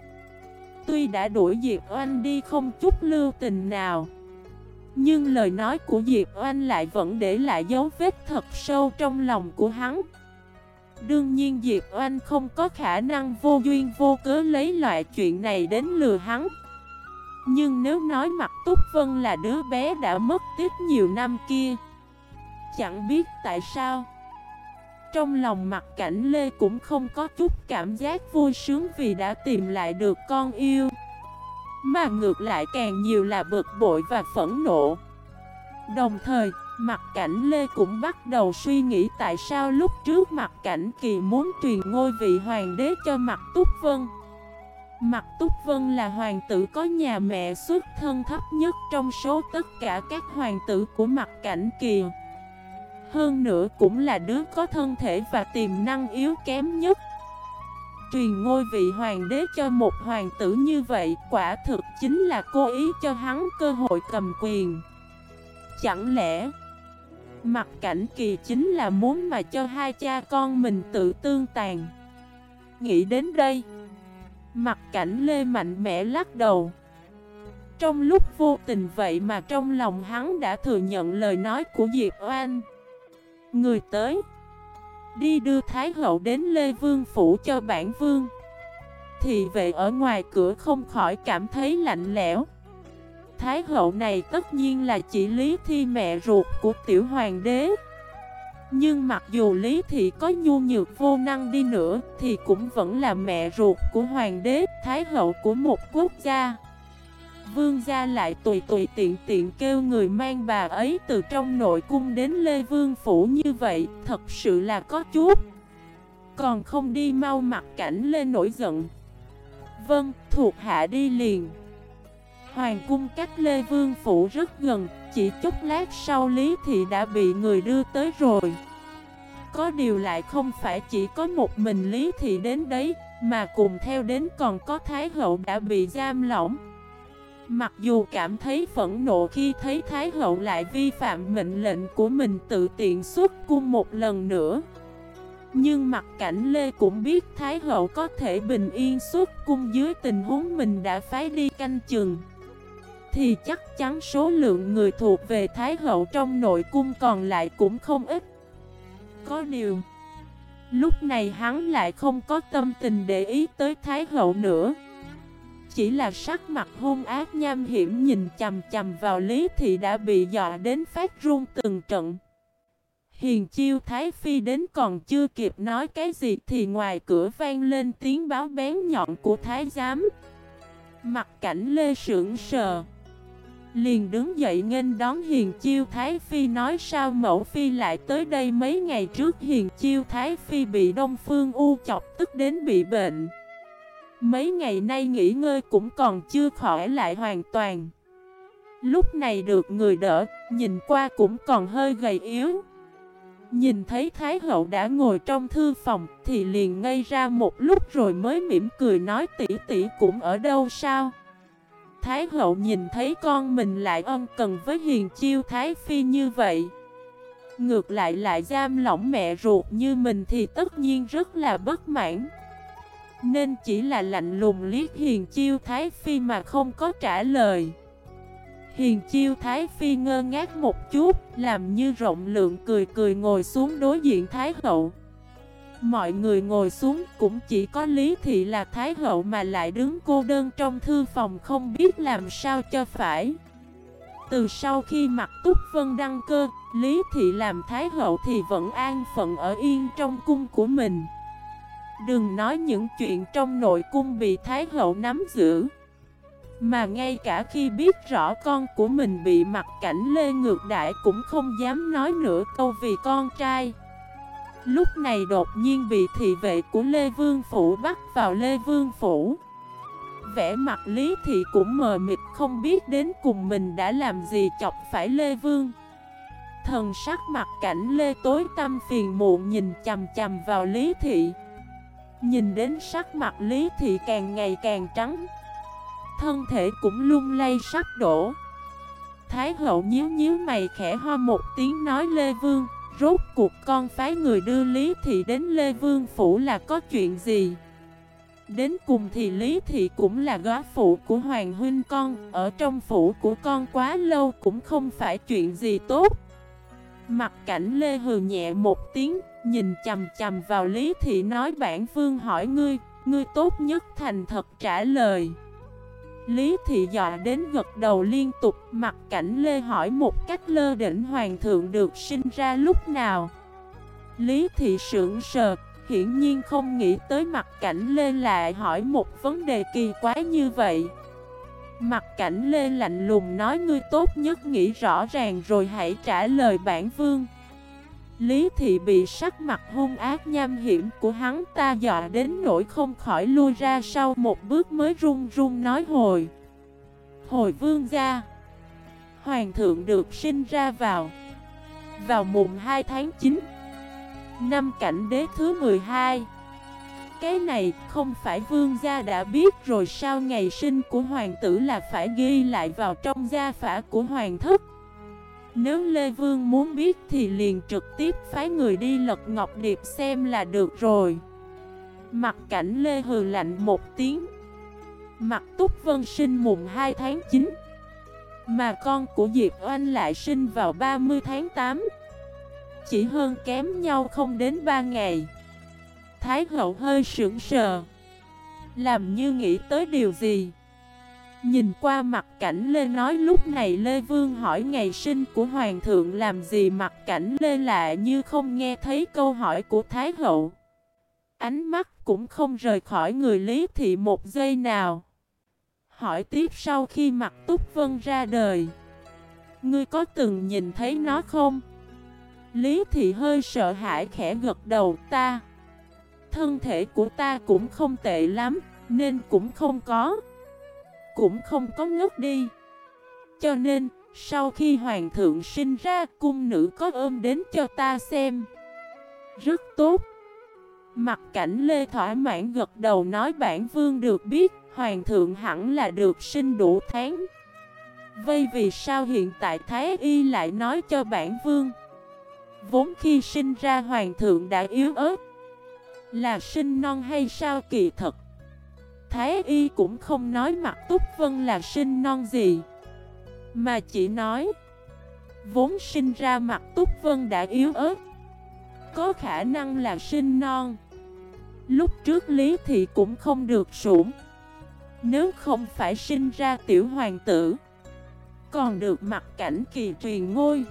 Tuy đã đuổi Diệp Oanh đi không chút lưu tình nào nhưng lời nói của Diệp Oanh lại vẫn để lại dấu vết thật sâu trong lòng của hắn. Đương nhiên Diệp Oanh không có khả năng vô duyên vô cớ lấy loại chuyện này đến lừa hắn. Nhưng nếu nói mặt Túc Vân là đứa bé đã mất tích nhiều năm kia, Chẳng biết tại sao, trong lòng mặt cảnh Lê cũng không có chút cảm giác vui sướng vì đã tìm lại được con yêu. Mà ngược lại càng nhiều là bực bội và phẫn nộ. Đồng thời, mặt cảnh Lê cũng bắt đầu suy nghĩ tại sao lúc trước mặt cảnh kỳ muốn truyền ngôi vị hoàng đế cho mặt Túc Vân. Mặt Túc Vân là hoàng tử có nhà mẹ xuất thân thấp nhất trong số tất cả các hoàng tử của mặt cảnh kỳ. Hơn nữa cũng là đứa có thân thể và tiềm năng yếu kém nhất. Truyền ngôi vị hoàng đế cho một hoàng tử như vậy, Quả thực chính là cố ý cho hắn cơ hội cầm quyền. Chẳng lẽ, Mặt cảnh kỳ chính là muốn mà cho hai cha con mình tự tương tàn? Nghĩ đến đây, Mặt cảnh lê mạnh mẽ lắc đầu. Trong lúc vô tình vậy mà trong lòng hắn đã thừa nhận lời nói của Diệp Oanh. Người tới Đi đưa Thái hậu đến Lê Vương phủ cho bản vương. Thì vệ ở ngoài cửa không khỏi cảm thấy lạnh lẽo. Thái hậu này tất nhiên là chỉ Lý Thi mẹ ruột của tiểu hoàng đế. Nhưng mặc dù Lý Thị có nhu nhược vô năng đi nữa, Thì cũng vẫn là mẹ ruột của hoàng đế, Thái hậu của một quốc gia. Vương gia lại tùy tùy tiện tiện kêu người mang bà ấy từ trong nội cung đến Lê Vương Phủ như vậy, thật sự là có chút. Còn không đi mau mặt cảnh lên nổi giận. Vâng, thuộc hạ đi liền. Hoàng cung cách Lê Vương Phủ rất gần, chỉ chút lát sau Lý Thị đã bị người đưa tới rồi. Có điều lại không phải chỉ có một mình Lý Thị đến đấy, mà cùng theo đến còn có Thái Hậu đã bị giam lỏng. Mặc dù cảm thấy phẫn nộ khi thấy Thái Hậu lại vi phạm mệnh lệnh của mình tự tiện xuất cung một lần nữa. Nhưng mặt cảnh Lê cũng biết Thái Hậu có thể bình yên xuất cung dưới tình huống mình đã phái đi canh chừng. Thì chắc chắn số lượng người thuộc về Thái Hậu trong nội cung còn lại cũng không ít. Có điều, Lúc này hắn lại không có tâm tình để ý tới Thái Hậu nữa chỉ là sắc mặt hung ác nham hiểm nhìn chầm chầm vào Lý Thị đã bị dọa đến phát run từng trận. Hiền chiêu Thái Phi đến còn chưa kịp nói cái gì thì ngoài cửa vang lên tiếng báo bén nhọn của Thái Giám. Mặt cảnh Lê sưởng sờ. Liền đứng dậy nghênh đón Hiền Chiêu Thái Phi nói sao mẫu Phi lại tới đây mấy ngày trước Hiền Chiêu Thái Phi bị Đông Phương U chọc tức đến bị bệnh. Mấy ngày nay nghỉ ngơi cũng còn chưa khỏi lại hoàn toàn. Lúc này được người đỡ, nhìn qua cũng còn hơi gầy yếu. Nhìn thấy Thái Hậu đã ngồi trong thư phòng thì liền ngây ra một lúc rồi mới mỉm cười nói tỷ tỷ cũng ở đâu sao? Thái Hậu nhìn thấy con mình lại ân cần với hiền chiêu Thái Phi như vậy. Ngược lại lại giam lỏng mẹ ruột như mình thì tất nhiên rất là bất mãn. Nên chỉ là lạnh lùng liếc hiền chiêu Thái Phi mà không có trả lời. Hiền chiêu Thái Phi ngơ ngác một chút Làm như rộng lượng cười cười ngồi xuống đối diện Thái Hậu. Mọi người ngồi xuống cũng chỉ có Lý Thị là Thái Hậu mà lại đứng cô đơn trong thư phòng không biết làm sao cho phải. Từ sau khi mặt Túc Vân đăng cơ, Lý Thị làm Thái Hậu thì vẫn an phận ở yên trong cung của mình. Đừng nói những chuyện trong nội cung bị Thái Hậu nắm giữ. Mà ngay cả khi biết rõ con của mình bị mặt cảnh lê ngược đại cũng không dám nói nửa câu vì con trai. Lúc này đột nhiên bị thị vệ của Lê Vương Phủ bắt vào Lê Vương Phủ vẻ mặt Lý Thị cũng mờ mịt, không biết đến cùng mình đã làm gì chọc phải Lê Vương Thần sắc mặt cảnh Lê tối tâm phiền muộn nhìn chầm chầm vào Lý Thị Nhìn đến sắc mặt Lý Thị càng ngày càng trắng. Thân thể cũng lung lay sắp đổ. Thái hậu nhíu nhíu mày khẽ ho một tiếng nói Lê Vương, Rốt cuộc con phái người đưa Lý Thị đến Lê Vương Phủ là có chuyện gì? Đến cùng thì Lý Thị cũng là góa phụ của Hoàng Huynh con, Ở trong phủ của con quá lâu cũng không phải chuyện gì tốt. Mặt cảnh Lê hừ nhẹ một tiếng Nhìn chầm chầm vào Lý Thị nói, bản vương hỏi ngươi Ngươi tốt nhất thành thật trả lời. Lý Thị dọa đến gật đầu liên tục, Mặt cảnh Lê hỏi một cách lơ đỉnh, Hoàng thượng được sinh ra lúc nào? Lý Thị sững sờ, Hiển nhiên không nghĩ tới mặt cảnh Lê lại hỏi một vấn đề kỳ quái như vậy. Mặt cảnh Lê lạnh lùng nói, ngươi tốt nhất nghĩ rõ ràng rồi hãy trả lời bản vương. Lý thị bị sắc mặt hung ác nham hiểm của hắn ta dọa đến nỗi không khỏi lui ra sau một bước mới run run nói hồi. Hồi vương gia, Hoàng thượng được sinh ra vào Vào mùng 2 tháng 9 Năm cảnh đế thứ 12 Cái này không phải vương gia đã biết rồi sao ngày sinh của hoàng tử là phải ghi lại vào trong gia phả của hoàng thất? Nếu Lê Vương muốn biết thì liền trực tiếp phái người đi lật ngọc điệp xem là được rồi. Mặt cảnh Lê hừ lạnh một tiếng. Mặt Túc Vân sinh mùng 2 tháng 9 Mà con của Diệp Oanh lại sinh vào 30 tháng 8 chỉ hơn kém nhau không đến 3 ngày. Thái hậu hơi sững sờ. Làm như nghĩ tới điều gì? Nhìn qua mặt cảnh Lê nói lúc này Lê Vương hỏi ngày sinh của Hoàng thượng làm gì? Mặt cảnh Lê lạ như không nghe thấy câu hỏi của Thái hậu. Ánh mắt cũng không rời khỏi người Lý Thị một giây nào. Hỏi tiếp sau khi mặt Túc Vân ra đời. Ngươi có từng nhìn thấy nó không? Lý Thị hơi sợ hãi khẽ gật đầu, ta, Thân thể của ta cũng không tệ lắm, Nên cũng không có. Cũng không có ngất đi. Cho nên, Sau khi hoàng thượng sinh ra, Cung nữ có ôm đến cho ta xem. Rất tốt. Mặt cảnh Lê thỏa mãn gật đầu nói bản vương được biết, Hoàng thượng hẳn là được sinh đủ tháng. Vây vì sao hiện tại Thái Y lại nói cho bản vương? Vốn khi sinh ra hoàng thượng đã yếu ớt. Là sinh non hay sao kỳ thật? Thái y cũng không nói mặt Túc Vân là sinh non gì, Mà chỉ nói, Vốn sinh ra mặt Túc Vân đã yếu ớt, Có khả năng là sinh non. Lúc trước Lý Thị cũng không được sủng, Nếu không phải sinh ra tiểu hoàng tử, Còn được mặt cảnh kỳ truyền ngôi,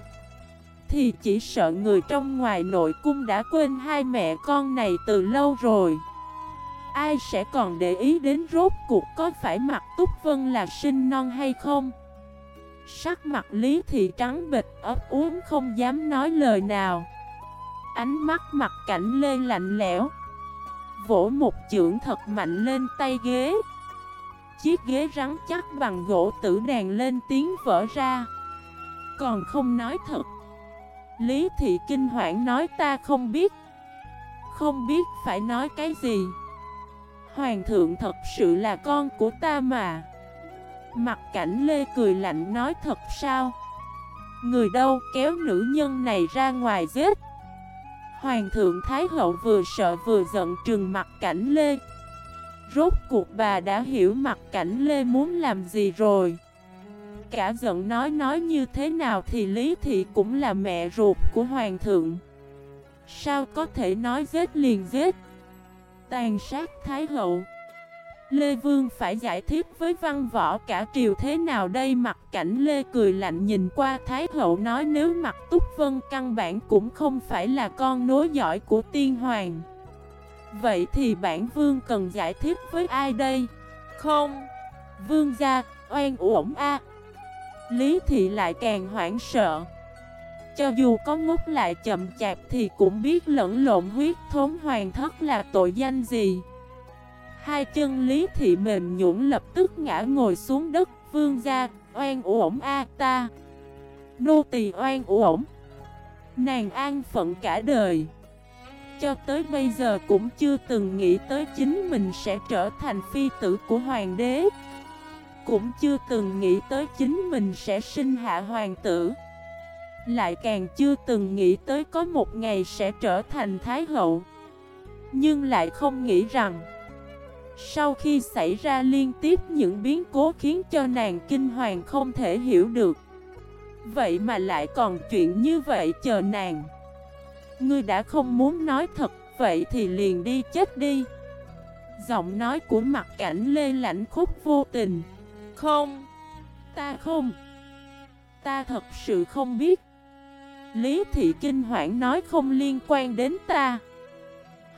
thì chỉ sợ người trong ngoài nội cung đã quên hai mẹ con này từ lâu rồi. Ai sẽ còn để ý đến rốt cuộc có phải mặt Túc Vân là sinh non hay không? Sắc mặt Lý Thị trắng bịch ấp uống không dám nói lời nào. Ánh mắt mặt cảnh lê lạnh lẽo. Vỗ một chưởng thật mạnh lên tay ghế. Chiếc ghế rắn chắc bằng gỗ tử đàn lên tiếng vỡ ra. Còn không nói thật. Lý thị kinh hoảng nói ta không biết. Không biết phải nói cái gì. Hoàng thượng thật sự là con của ta mà. Mặt cảnh Lê cười lạnh nói thật sao? Người đâu kéo nữ nhân này ra ngoài giết? Hoàng thượng Thái hậu vừa sợ vừa giận trừng mặt cảnh Lê. Rốt cuộc bà đã hiểu mặt cảnh Lê muốn làm gì rồi. Cả giận nói nói như thế nào thì Lý Thị cũng là mẹ ruột của Hoàng thượng. Sao có thể nói giết liền giết? Tàn sát Thái hậu. Lê Vương phải giải thích với văn võ cả triều thế nào đây Mặt cảnh Lê cười lạnh nhìn qua Thái Hậu nói nếu mặt Túc Vân căn bản cũng không phải là con nối giỏi của tiên hoàng. Vậy thì bản Vương cần giải thích với ai đây? Không. Vương gia, oan uổng a. Lý Thị lại càng hoảng sợ cho dù có ngút lại chậm chạp thì cũng biết lẫn lộn huyết thốn hoàng thất là tội danh gì. Hai chân Lý Thị mềm nhũn lập tức ngã ngồi xuống đất Vương gia, oan uổng a ta. Nô tỳ oan uổng. Nàng an phận cả đời. Cho tới bây giờ cũng chưa từng nghĩ tới chính mình sẽ trở thành phi tử của hoàng đế. Cũng chưa từng nghĩ tới chính mình sẽ sinh hạ hoàng tử. Lại càng chưa từng nghĩ tới có một ngày sẽ trở thành thái hậu. Nhưng lại không nghĩ rằng, sau khi xảy ra liên tiếp những biến cố khiến cho nàng kinh hoàng không thể hiểu được, Vậy mà lại còn chuyện như vậy chờ nàng. Ngươi đã không muốn nói thật, Vậy thì liền đi chết đi. Giọng nói của mặt cảnh lê lạnh khúc vô tình. Không, Ta không. Ta thật sự không biết. Lý thị kinh hoảng nói không liên quan đến ta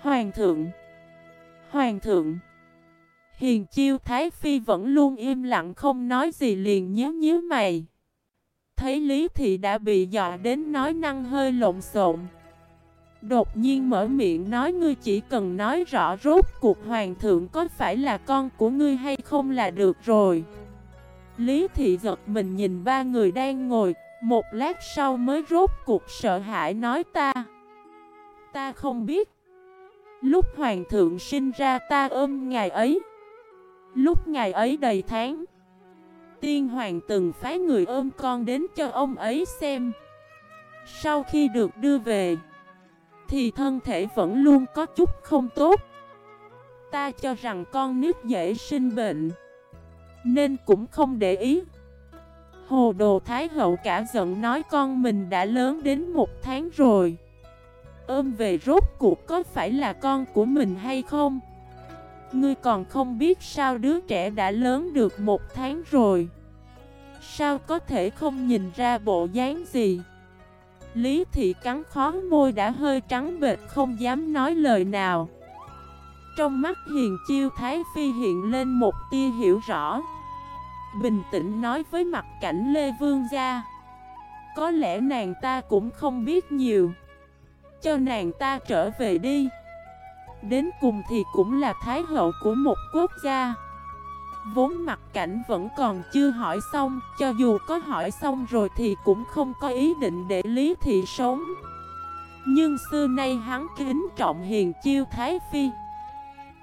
Hoàng thượng Hoàng thượng Hiền chiêu Thái Phi vẫn luôn im lặng không nói gì liền nhớ nhớ mày. Thấy Lý Thị đã bị dọa đến nói năng hơi lộn xộn. Đột nhiên mở miệng nói ngươi chỉ cần nói rõ rốt cuộc hoàng thượng có phải là con của ngươi hay không là được rồi. Lý Thị giật mình nhìn ba người đang ngồi, một lát sau mới rốt cuộc sợ hãi nói ta. Ta không biết. Lúc hoàng thượng sinh ra ta ôm ngày ấy. Lúc ngày ấy đầy tháng, Tiên hoàng từng phái người ôm con đến cho ông ấy xem Sau khi được đưa về, Thì thân thể vẫn luôn có chút không tốt Ta cho rằng con nít dễ sinh bệnh, Nên cũng không để ý Hồ đồ Thái hậu cả giận nói con mình đã lớn đến một tháng rồi. Ôm về rốt cuộc có phải là con của mình hay không? Ngươi còn không biết sao đứa trẻ đã lớn được một tháng rồi. Sao có thể không nhìn ra bộ dáng gì? Lý thị cắn khó môi đã hơi trắng bệt không dám nói lời nào. Trong mắt hiền chiêu Thái Phi hiện lên một tia hiểu rõ. Bình tĩnh nói với mặt cảnh Lê Vương gia. Có lẽ nàng ta cũng không biết nhiều. Cho nàng ta trở về đi. Đến cùng thì cũng là thái hậu của một quốc gia. Vốn mặt cảnh vẫn còn chưa hỏi xong, Cho dù có hỏi xong rồi thì cũng không có ý định để Lý Thị sống. Nhưng xưa nay hắn kính trọng hiền chiêu Thái Phi.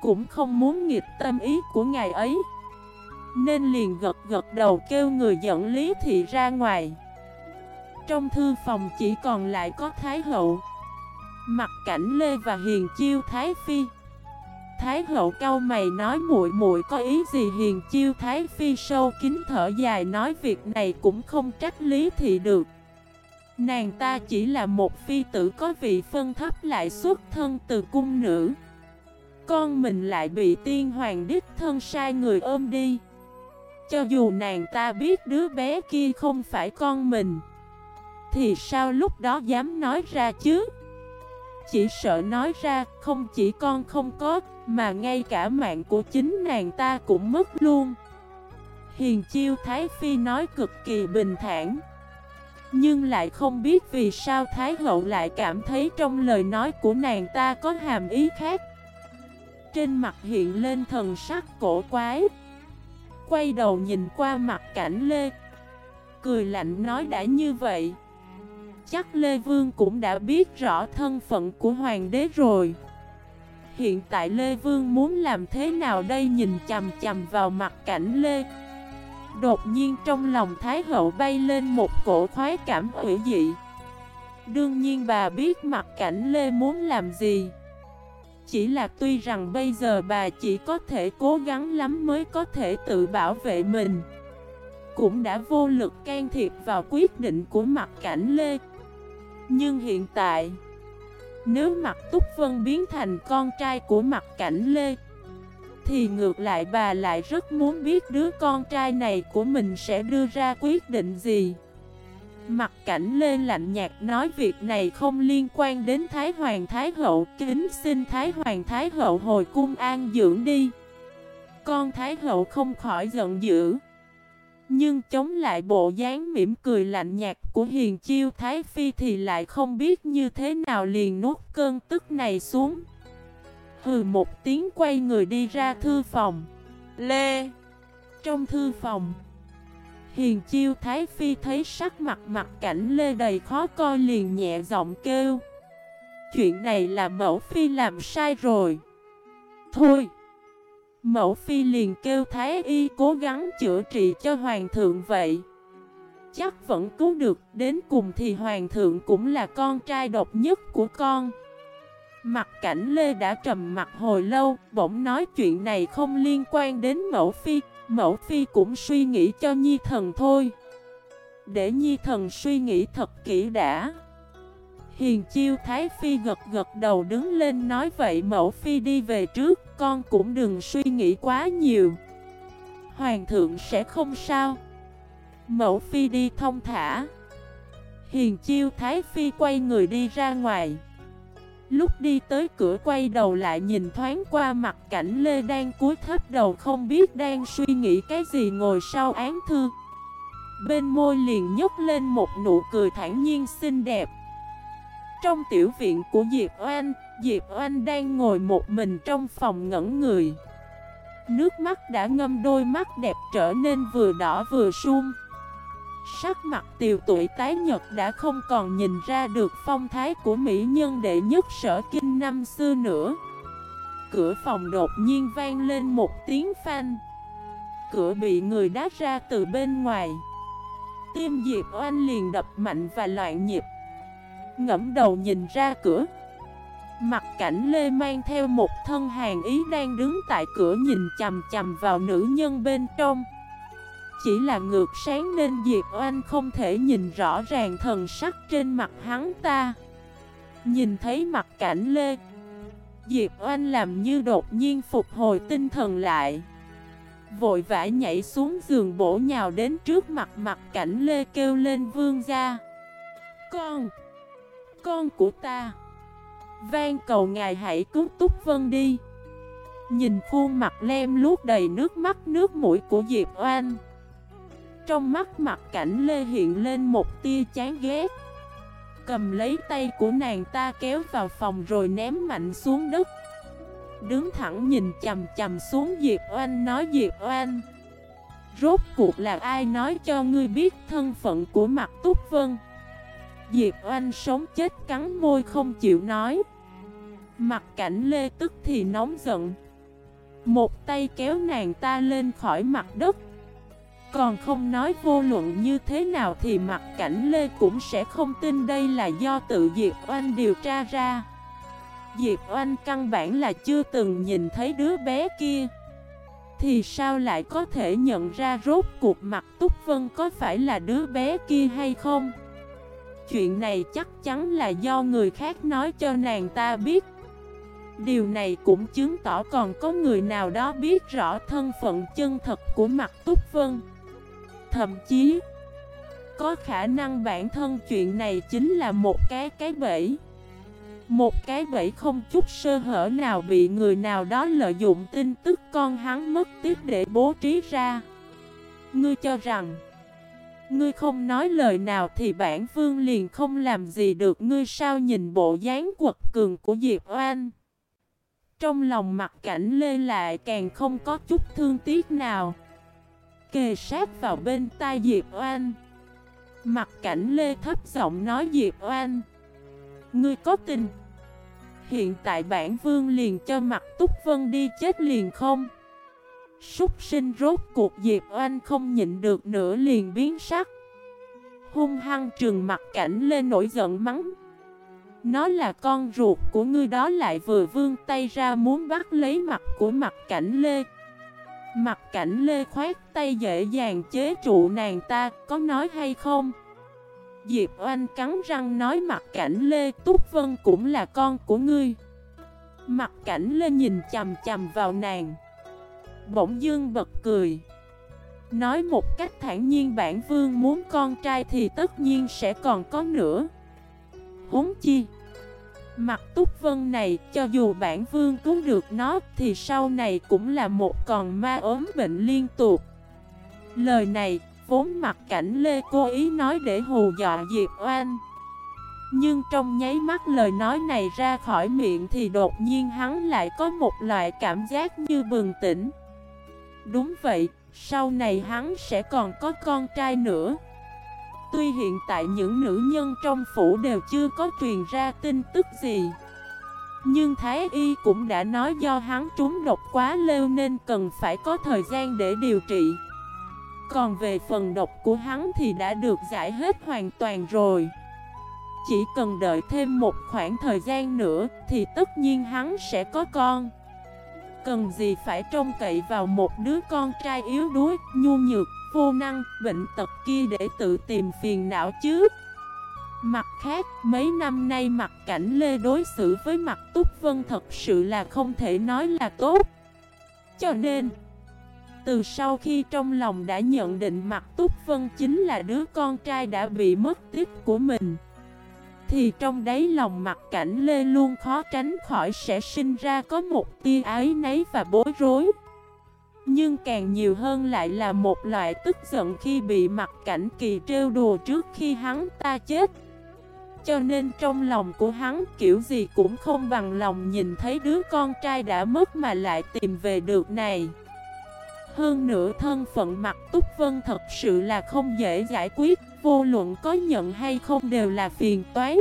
Cũng không muốn nghịch tâm ý của ngài ấy. Nên liền gật gật đầu kêu người dẫn Lý Thị ra ngoài. Trong thư phòng chỉ còn lại có Thái Hậu, Mặt cảnh Lê và Hiền Chiêu Thái Phi. Thái hậu cao mày nói, muội muội có ý gì? Hiền Chiêu Thái Phi sâu kín thở dài nói, việc này cũng không trách lý thị được. Nàng ta chỉ là một phi tử có vị phân thấp lại xuất thân từ cung nữ. Con mình lại bị tiên hoàng đích thân sai người ôm đi. Cho dù nàng ta biết đứa bé kia không phải con mình, Thì sao lúc đó dám nói ra chứ? Chỉ sợ nói ra không chỉ con không có, Mà ngay cả mạng của chính nàng ta cũng mất luôn. Hiền chiêu Thái Phi nói cực kỳ bình thản, Nhưng lại không biết vì sao Thái Hậu lại cảm thấy trong lời nói của nàng ta có hàm ý khác. Trên mặt hiện lên thần sắc cổ quái. Quay đầu nhìn qua mặt cảnh Lê. Cười lạnh nói đã như vậy. Chắc Lê Vương cũng đã biết rõ thân phận của hoàng đế rồi. Hiện tại Lê Vương muốn làm thế nào đây nhìn chầm chầm vào mặt cảnh Lê. Đột nhiên trong lòng Thái Hậu bay lên một cổ khoái cảm ủy dị. Đương nhiên bà biết mặt cảnh Lê muốn làm gì. Chỉ là tuy rằng bây giờ bà chỉ có thể cố gắng lắm mới có thể tự bảo vệ mình. Cũng đã vô lực can thiệp vào quyết định của mặt cảnh Lê. Nhưng hiện tại, Nếu mặt Túc Vân biến thành con trai của mặt cảnh Lê, Thì ngược lại bà lại rất muốn biết đứa con trai này của mình sẽ đưa ra quyết định gì. Mặt cảnh lên lạnh nhạt nói việc này không liên quan đến Thái Hoàng, Thái Hậu. Kính xin Thái Hoàng, Thái Hậu hồi cung an dưỡng đi. Con Thái Hậu không khỏi giận dữ. Nhưng chống lại bộ dáng mỉm cười lạnh nhạt của Hiền Chiêu, Thái Phi Thì lại không biết như thế nào liền nuốt cơn tức này xuống. Hừ một tiếng quay người đi ra thư phòng. Lê! Trong thư phòng Hiền chiêu Thái Phi thấy sắc mặt mặt cảnh lê đầy khó coi liền nhẹ giọng kêu. Chuyện này là mẫu phi làm sai rồi. Thôi. Mẫu phi liền kêu Thái Y cố gắng chữa trị cho hoàng thượng vậy. Chắc vẫn cứu được, Đến cùng thì hoàng thượng cũng là con trai độc nhất của con. Mặt cảnh Lê đã trầm mặt hồi lâu, Bỗng nói chuyện này không liên quan đến mẫu phi Mẫu phi cũng suy nghĩ cho nhi thần thôi. Để nhi thần suy nghĩ thật kỹ đã. Hiền chiêu thái phi gật gật đầu đứng lên nói vậy mẫu phi đi về trước, Con cũng đừng suy nghĩ quá nhiều. Hoàng thượng sẽ không sao. Mẫu phi đi thông thả. Hiền chiêu thái phi quay người đi ra ngoài. Lúc đi tới cửa quay đầu lại nhìn thoáng qua mặt cảnh Lê đang cúi thấp đầu không biết đang suy nghĩ cái gì ngồi sau án thư. Bên môi liền nhúc lên một nụ cười thản nhiên xinh đẹp. Trong tiểu viện của Diệp Oanh, Diệp Oanh đang ngồi một mình trong phòng ngẩn người. Nước mắt đã ngâm đôi mắt đẹp trở nên vừa đỏ vừa sung Sắc mặt tiều tuổi tái nhật đã không còn nhìn ra được phong thái của mỹ nhân đệ nhất sở kinh năm xưa nữa. Cửa phòng đột nhiên vang lên một tiếng phanh. Cửa bị người đá ra từ bên ngoài. Tim Diệp Oanh liền đập mạnh và loạn nhịp. Ngẫm đầu nhìn ra cửa. Mặt cảnh Lê mang theo một thân hàng ý đang đứng tại cửa nhìn chầm chầm vào nữ nhân bên trong chỉ là ngược sáng nên Diệp Oanh không thể nhìn rõ ràng thần sắc trên mặt hắn ta. Nhìn thấy mặt cảnh Lê, Diệp Oanh làm như đột nhiên phục hồi tinh thần lại. Vội vã nhảy xuống giường bổ nhào đến trước mặt mặt cảnh Lê kêu lên, vương ra Con Con của ta Vang cầu ngài hãy cứu Túc Vân đi. Nhìn khuôn mặt lem lút đầy nước mắt, nước mũi của Diệp Oanh trong mắt mặt cảnh Lê hiện lên một tia chán ghét. Cầm lấy tay của nàng ta kéo vào phòng rồi ném mạnh xuống đất. Đứng thẳng nhìn chầm chầm xuống Diệp Oanh, nói Diệp Oanh, Rốt cuộc là ai nói cho ngươi biết thân phận của mặt Túc Vân? Diệp Oanh sống chết cắn môi không chịu nói. Mặt cảnh Lê tức thì nóng giận. Một tay kéo nàng ta lên khỏi mặt đất còn không nói vô luận như thế nào thì mặt cảnh Lê cũng sẽ không tin đây là do tự Diệp Oanh điều tra ra. Diệp Oanh căn bản là chưa từng nhìn thấy đứa bé kia. Thì sao lại có thể nhận ra rốt cuộc mặt Túc Vân có phải là đứa bé kia hay không? Chuyện này chắc chắn là do người khác nói cho nàng ta biết. Điều này cũng chứng tỏ còn có người nào đó biết rõ thân phận chân thật của mặt Túc Vân. Thậm chí Có khả năng bản thân chuyện này chính là một cái cái bẫy. Một cái bẫy không chút sơ hở nào bị người nào đó lợi dụng tin tức con hắn mất tiếp để bố trí ra. Ngươi cho rằng, Ngươi không nói lời nào thì bản vương liền không làm gì được, ngươi sao nhìn bộ dáng quật cường của Diệp Oan Trong lòng mặt cảnh lê lại càng không có chút thương tiếc nào kề sát vào bên tai Diệp Oanh. Mặt cảnh Lê thấp giọng nói Diệp Oanh, Ngươi có tin Hiện tại bản vương liền cho mặt Túc Vân đi chết liền không? Súc sinh rốt cuộc Diệp Oanh không nhịn được nữa liền biến sắc. Hung hăng trừng mặt cảnh Lê nổi giận mắng, Nó là con ruột của ngươi đó lại vừa vương tay ra muốn bắt lấy mặt của mặt cảnh lê. Mặt cảnh lê khoát tay dễ dàng chế trụ nàng ta, có nói hay không? Diệp Oanh cắn răng nói mặt cảnh lê, Túc Vân cũng là con của ngươi. Mặt cảnh lê nhìn chầm chầm vào nàng. Bỗng dương bật cười. Nói một cách thản nhiên bản vương muốn con trai thì tất nhiên sẽ còn có nữa. Huống chi Mặt túc vân này cho dù bản vương cứu được nó Thì sau này cũng là một con ma ốm bệnh liên tục. Lời này vốn mặt cảnh Lê cố ý nói để hù dọa Diệp Oan Nhưng trong nháy mắt lời nói này ra khỏi miệng thì đột nhiên hắn lại có một loại cảm giác như bừng tỉnh. Đúng vậy, sau này hắn sẽ còn có con trai nữa. Tuy hiện tại những nữ nhân trong phủ đều chưa có truyền ra tin tức gì. Nhưng Thái Y cũng đã nói do hắn trúng độc quá lêu nên cần phải có thời gian để điều trị. Còn về phần độc của hắn thì đã được giải hết hoàn toàn rồi. Chỉ cần đợi thêm một khoảng thời gian nữa thì tất nhiên hắn sẽ có con. Cần gì phải trông cậy vào một đứa con trai yếu đuối, nhu nhược, vô năng, bệnh tật kia để tự tìm phiền não chứ. Mặt khác, mấy năm nay mặt cảnh Lê đối xử với mặt Túc Vân thật sự là không thể nói là tốt. Cho nên, từ sau khi trong lòng đã nhận định mặt Túc Vân chính là đứa con trai đã bị mất tích của mình thì trong đáy lòng mặt cảnh Lê luôn khó tránh khỏi sẽ sinh ra có một tia ái nấy và bối rối. Nhưng càng nhiều hơn lại là một loại tức giận khi bị mặt cảnh kỳ trêu đùa trước khi hắn ta chết. Cho nên trong lòng của hắn, kiểu gì cũng không bằng lòng nhìn thấy đứa con trai đã mất mà lại tìm về được này. Hơn nữa thân phận mặt Túc Vân thật sự là không dễ giải quyết, Vô luận có nhận hay không đều là phiền toái.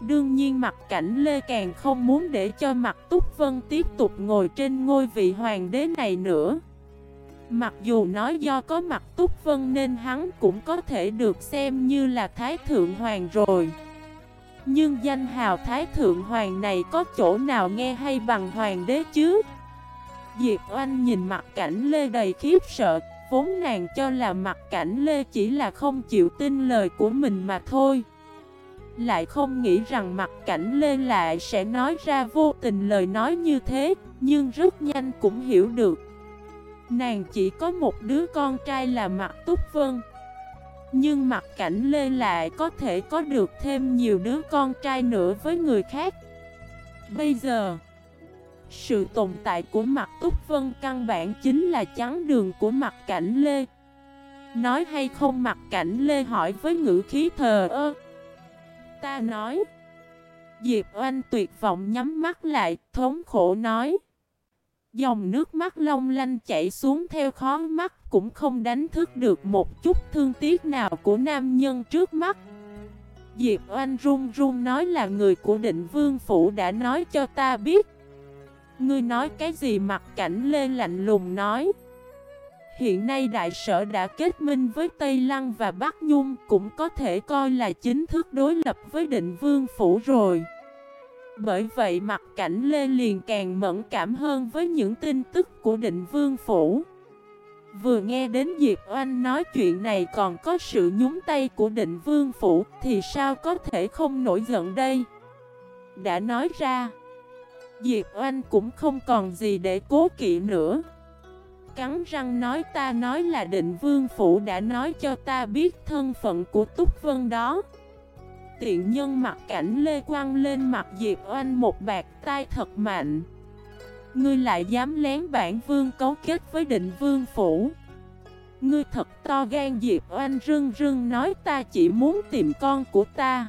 Đương nhiên mặt cảnh Lê càng không muốn để cho mặt Túc Vân tiếp tục ngồi trên ngôi vị hoàng đế này nữa. Mặc dù nói do có mặt Túc Vân nên hắn cũng có thể được xem như là Thái Thượng Hoàng rồi. Nhưng danh hào Thái Thượng Hoàng này có chỗ nào nghe hay bằng Hoàng đế chứ? Diệp Oanh nhìn mặt cảnh Lê đầy khiếp sợ, Vốn nàng cho là mặt cảnh Lê chỉ là không chịu tin lời của mình mà thôi. Lại không nghĩ rằng mặt cảnh Lê lại sẽ nói ra vô tình lời nói như thế, Nhưng rất nhanh cũng hiểu được. Nàng chỉ có một đứa con trai là mặt Túc Vân. Nhưng mặt cảnh Lê lại có thể có được thêm nhiều đứa con trai nữa với người khác. Bây giờ, sự tồn tại của mặt Túc Vân căn bản chính là chắn đường của mặt cảnh Lê. Nói hay không, mặt cảnh Lê hỏi với ngữ khí thờ ơ. Ta nói. Diệp Oanh tuyệt vọng nhắm mắt lại, thống khổ nói. Dòng nước mắt long lanh chảy xuống theo khó mắt Cũng không đánh thức được một chút thương tiếc nào của nam nhân trước mắt. Diệp Oanh run run nói là người của định vương phủ đã nói cho ta biết. Ngươi nói cái gì mặt cảnh lên lạnh lùng nói. Hiện nay đại sở đã kết minh với Tây Lăng và Bắc Nhung, Cũng có thể coi là chính thức đối lập với định vương phủ rồi. Bởi vậy mặt cảnh Lê liền càng mẫn cảm hơn với những tin tức của định vương phủ. Vừa nghe đến Diệp Oanh nói chuyện này còn có sự nhúng tay của định vương phủ, Thì sao có thể không nổi giận đây? Đã nói ra, Diệp Oanh cũng không còn gì để cố kỵ nữa. Cắn răng nói, ta nói là định vương phủ đã nói cho ta biết thân phận của Túc Vân đó. Tiện nhân mặt cảnh Lê Quang lên mặt Diệp Oanh một bạc tai thật mạnh. Ngươi lại dám lén bản vương cấu kết với định vương phủ? Ngươi thật to gan. Diệp Oanh rưng rưng nói, ta chỉ muốn tìm con của ta.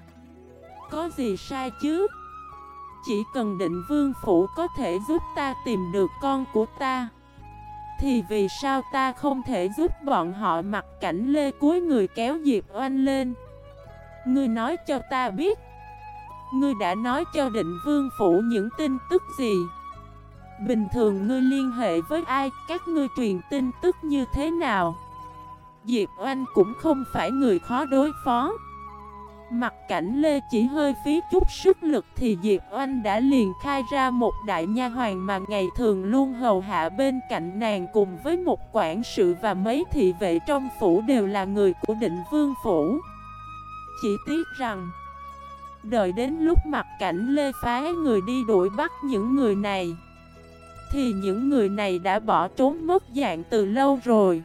Có gì sai chứ? Chỉ cần định vương phủ có thể giúp ta tìm được con của ta. Thì vì sao ta không thể giúp bọn họ mặc cảnh lê cuối người kéo Diệp Oanh lên? Ngươi nói cho ta biết. Ngươi đã nói cho định vương phủ những tin tức gì? Bình thường ngươi liên hệ với ai? Các ngươi truyền tin tức như thế nào? Diệp Oanh cũng không phải người khó đối phó. Mặt cảnh Lê chỉ hơi phí chút sức lực thì Diệp Oanh đã liền khai ra một đại nha hoàng mà ngày thường luôn hầu hạ bên cạnh nàng cùng với một quản sự và mấy thị vệ trong phủ đều là người của định vương phủ. Chỉ tiếc rằng, đợi đến lúc mặt cảnh Lê phái người đi đuổi bắt những người này, thì những người này đã bỏ trốn mất dạng từ lâu rồi.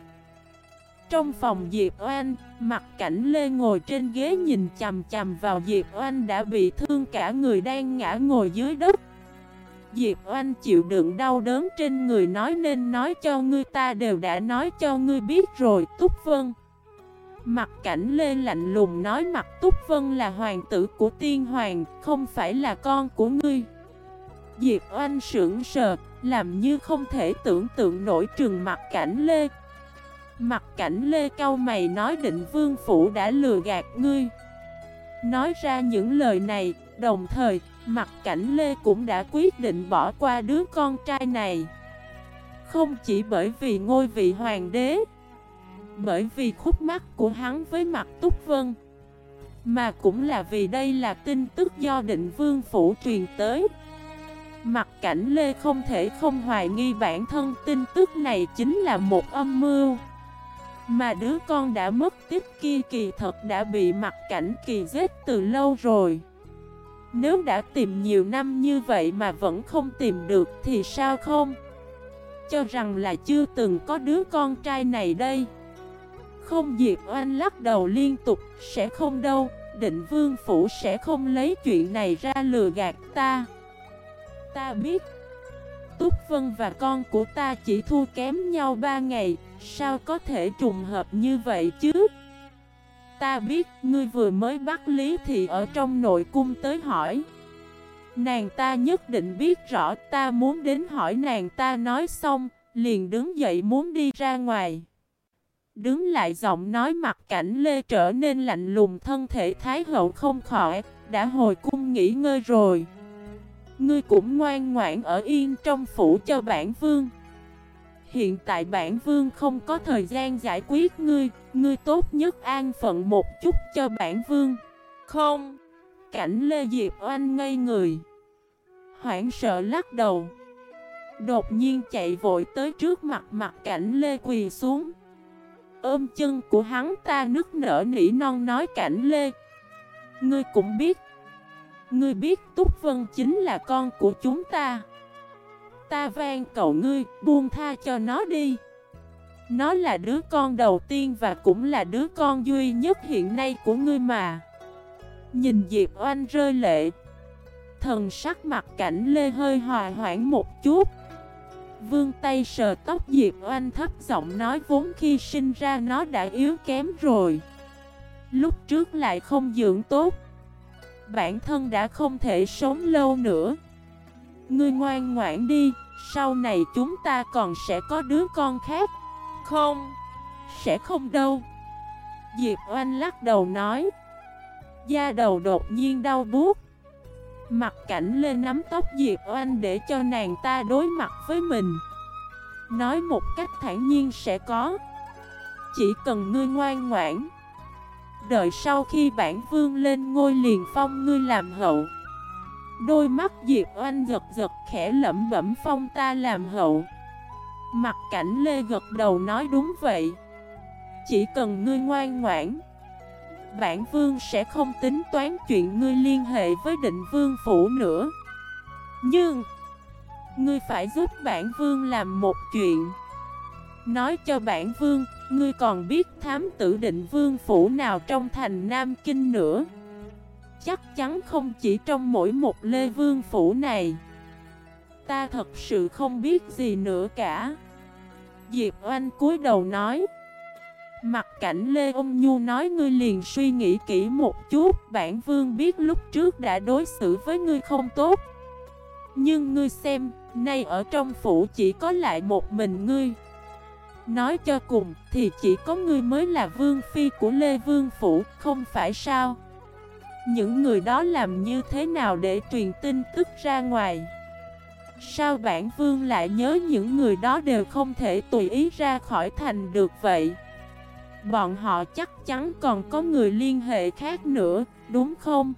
Trong phòng Diệp Oanh, mặt cảnh Lê ngồi trên ghế nhìn chằm chằm vào Diệp Oanh đã bị thương cả người đang ngã ngồi dưới đất. Diệp Oanh chịu đựng đau đớn trên người nói nên nói cho ngươi ta đều đã nói cho ngươi biết rồi Túc Vân. Mặt cảnh Lê lạnh lùng nói mặt Túc Vân là hoàng tử của tiên hoàng, không phải là con của ngươi. Diệp Oanh sững sờ, làm như không thể tưởng tượng nổi trừng mặt cảnh Lê, Mặt cảnh Lê Cao Mày nói định vương phủ đã lừa gạt ngươi. Nói ra những lời này, đồng thời, mặt cảnh Lê cũng đã quyết định bỏ qua đứa con trai này. Không chỉ bởi vì ngôi vị hoàng đế Bởi vì khúc mắt của hắn với mặt Túc Vân Mà cũng là vì đây là tin tức do định vương phủ truyền tới. Mặt cảnh Lê không thể không hoài nghi bản thân tin tức này chính là một âm mưu mà đứa con đã mất tích kia kỳ thật đã bị mặt cảnh kỳ giết từ lâu rồi. Nếu đã tìm nhiều năm như vậy mà vẫn không tìm được thì sao không? Cho rằng là chưa từng có đứa con trai này đây. Không Diệp Oanh lắc đầu liên tục, Sẽ không đâu, Định vương phủ sẽ không lấy chuyện này ra lừa gạt ta. Ta biết. Túc Vân và con của ta chỉ thua kém nhau ba ngày Sao có thể trùng hợp như vậy chứ? Ta biết, ngươi vừa mới bắt Lý Thị ở trong nội cung tới hỏi. Nàng ta nhất định biết rõ, ta muốn đến hỏi nàng ta nói xong, Liền đứng dậy muốn đi ra ngoài. Đứng lại giọng nói mặt cảnh lê trở nên lạnh lùng, thân thể thái hậu không khỏi, Đã hồi cung nghỉ ngơi rồi. Ngươi cũng ngoan ngoãn ở yên trong phủ cho bản vương. Hiện tại bản vương không có thời gian giải quyết ngươi. Ngươi tốt nhất an phận một chút cho bản vương. Không. Cảnh Lê Diệp oanh ngây người. Hoảng sợ lắc đầu. Đột nhiên chạy vội tới trước mặt mặt cảnh Lê quỳ xuống. Ôm chân của hắn ta nức nở nỉ non nói cảnh Lê. Ngươi cũng biết. Ngươi biết Túc Vân chính là con của chúng ta Ta van cầu ngươi, buông tha cho nó đi. Nó là đứa con đầu tiên và cũng là đứa con duy nhất hiện nay của ngươi mà. Nhìn Diệp Oanh rơi lệ. Thần sắc mặt cảnh lê hơi hòa hoãn một chút. Vương tay sờ tóc Diệp Oanh thấp giọng nói vốn khi sinh ra nó đã yếu kém rồi. Lúc trước lại không dưỡng tốt. Bản thân đã không thể sống lâu nữa. Ngươi ngoan ngoãn đi. Sau này chúng ta còn sẽ có đứa con khác. Không. Sẽ không đâu. Diệp Oanh lắc đầu nói. Da đầu đột nhiên đau buốt. Mặt cảnh lên nắm tóc Diệp Oanh để cho nàng ta đối mặt với mình. Nói một cách thản nhiên sẽ có. Chỉ cần ngươi ngoan ngoãn. Đợi sau khi bản vương lên ngôi liền phong ngươi làm hậu Đôi mắt Diệp Oanh giật giật khẽ lẩm bẩm phong ta làm hậu. Mặt cảnh Lê gật đầu nói đúng vậy. Chỉ cần ngươi ngoan ngoãn, Bản vương sẽ không tính toán chuyện ngươi liên hệ với định vương phủ nữa. Nhưng, Ngươi phải giúp bản vương làm một chuyện. Nói cho bản vương, Ngươi còn biết thám tử định vương phủ nào trong thành Nam Kinh nữa. Chắc chắn không chỉ trong mỗi một Lê Vương phủ này. Ta thật sự không biết gì nữa cả. Diệp Oanh cúi đầu nói. Mặt cảnh Lê Ông Nhu nói ngươi liền suy nghĩ kỹ một chút Bản vương biết lúc trước đã đối xử với ngươi không tốt. Nhưng ngươi xem, nay ở trong phủ chỉ có lại một mình ngươi. Nói cho cùng thì chỉ có ngươi mới là vương phi của Lê Vương Phủ, không phải sao? Những người đó làm như thế nào để truyền tin tức ra ngoài? Sao bản vương lại nhớ những người đó đều không thể tùy ý ra khỏi thành được vậy? Bọn họ chắc chắn còn có người liên hệ khác nữa, đúng không?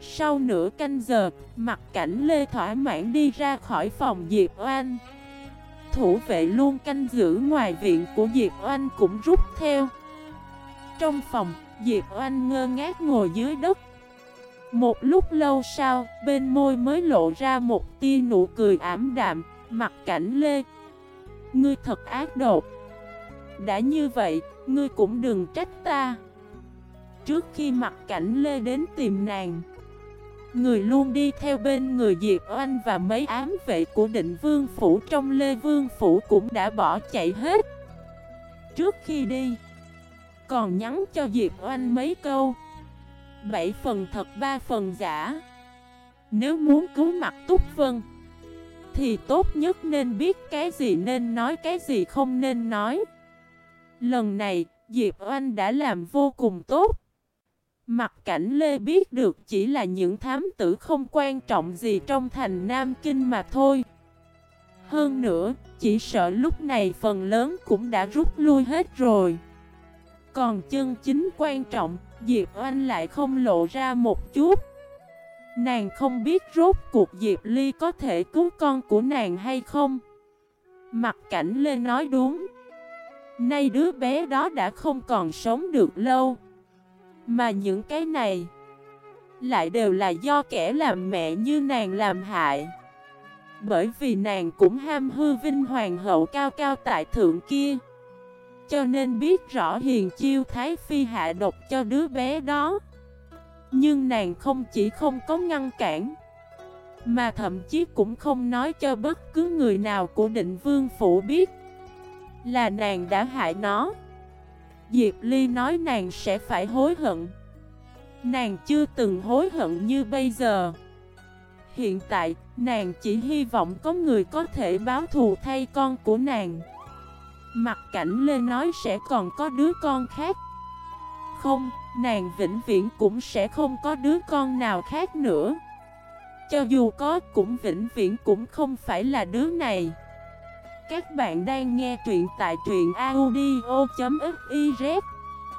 Sau nửa canh giờ, mặt cảnh Lê thỏa mãn đi ra khỏi phòng Diệp Oanh Thủ vệ luôn canh giữ ngoài viện của Diệp Oanh cũng rút theo Trong phòng, Diệp Oanh ngơ ngác ngồi dưới đất. Một lúc lâu sau, bên môi mới lộ ra một tia nụ cười ảm đạm, mặt cảnh Lê. Ngươi thật ác độc. Đã như vậy, ngươi cũng đừng trách ta. Trước khi mặt cảnh Lê đến tìm nàng Người luôn đi theo bên người Diệp Oanh và mấy ám vệ của định vương phủ trong Lê Vương phủ cũng đã bỏ chạy hết. Trước khi đi còn nhắn cho Diệp Oanh mấy câu Bảy phần thật ba phần giả Nếu muốn cứu mặt Túc Vân Thì tốt nhất nên biết cái gì nên nói cái gì không nên nói Lần này Diệp Oanh đã làm vô cùng tốt Mặt cảnh Lê biết được chỉ là những thám tử không quan trọng gì trong thành Nam Kinh mà thôi. Hơn nữa, chỉ sợ lúc này phần lớn cũng đã rút lui hết rồi. Còn chân chính quan trọng, Diệp Oanh lại không lộ ra một chút. Nàng không biết rốt cuộc Diệp Ly có thể cứu con của nàng hay không. Mặt cảnh Lê nói đúng. Nay đứa bé đó đã không còn sống được lâu. Mà những cái này Lại đều là do kẻ làm mẹ như nàng làm hại Bởi vì nàng cũng ham hư vinh hoàng hậu cao cao tại thượng kia cho nên biết rõ hiền chiêu thái phi hạ độc cho đứa bé đó. Nhưng nàng không chỉ không có ngăn cản Mà thậm chí cũng không nói cho bất cứ người nào của định vương phủ biết Là nàng đã hại nó. Diệp Ly nói nàng sẽ phải hối hận. Nàng chưa từng hối hận như bây giờ. Hiện tại, nàng chỉ hy vọng có người có thể báo thù thay con của nàng. Mặt cảnh Lê nói sẽ còn có đứa con khác. Không, nàng vĩnh viễn cũng sẽ không có đứa con nào khác nữa. Cho dù có cũng vĩnh viễn cũng không phải là đứa này. Các bạn đang nghe truyện tại truyện audio.fif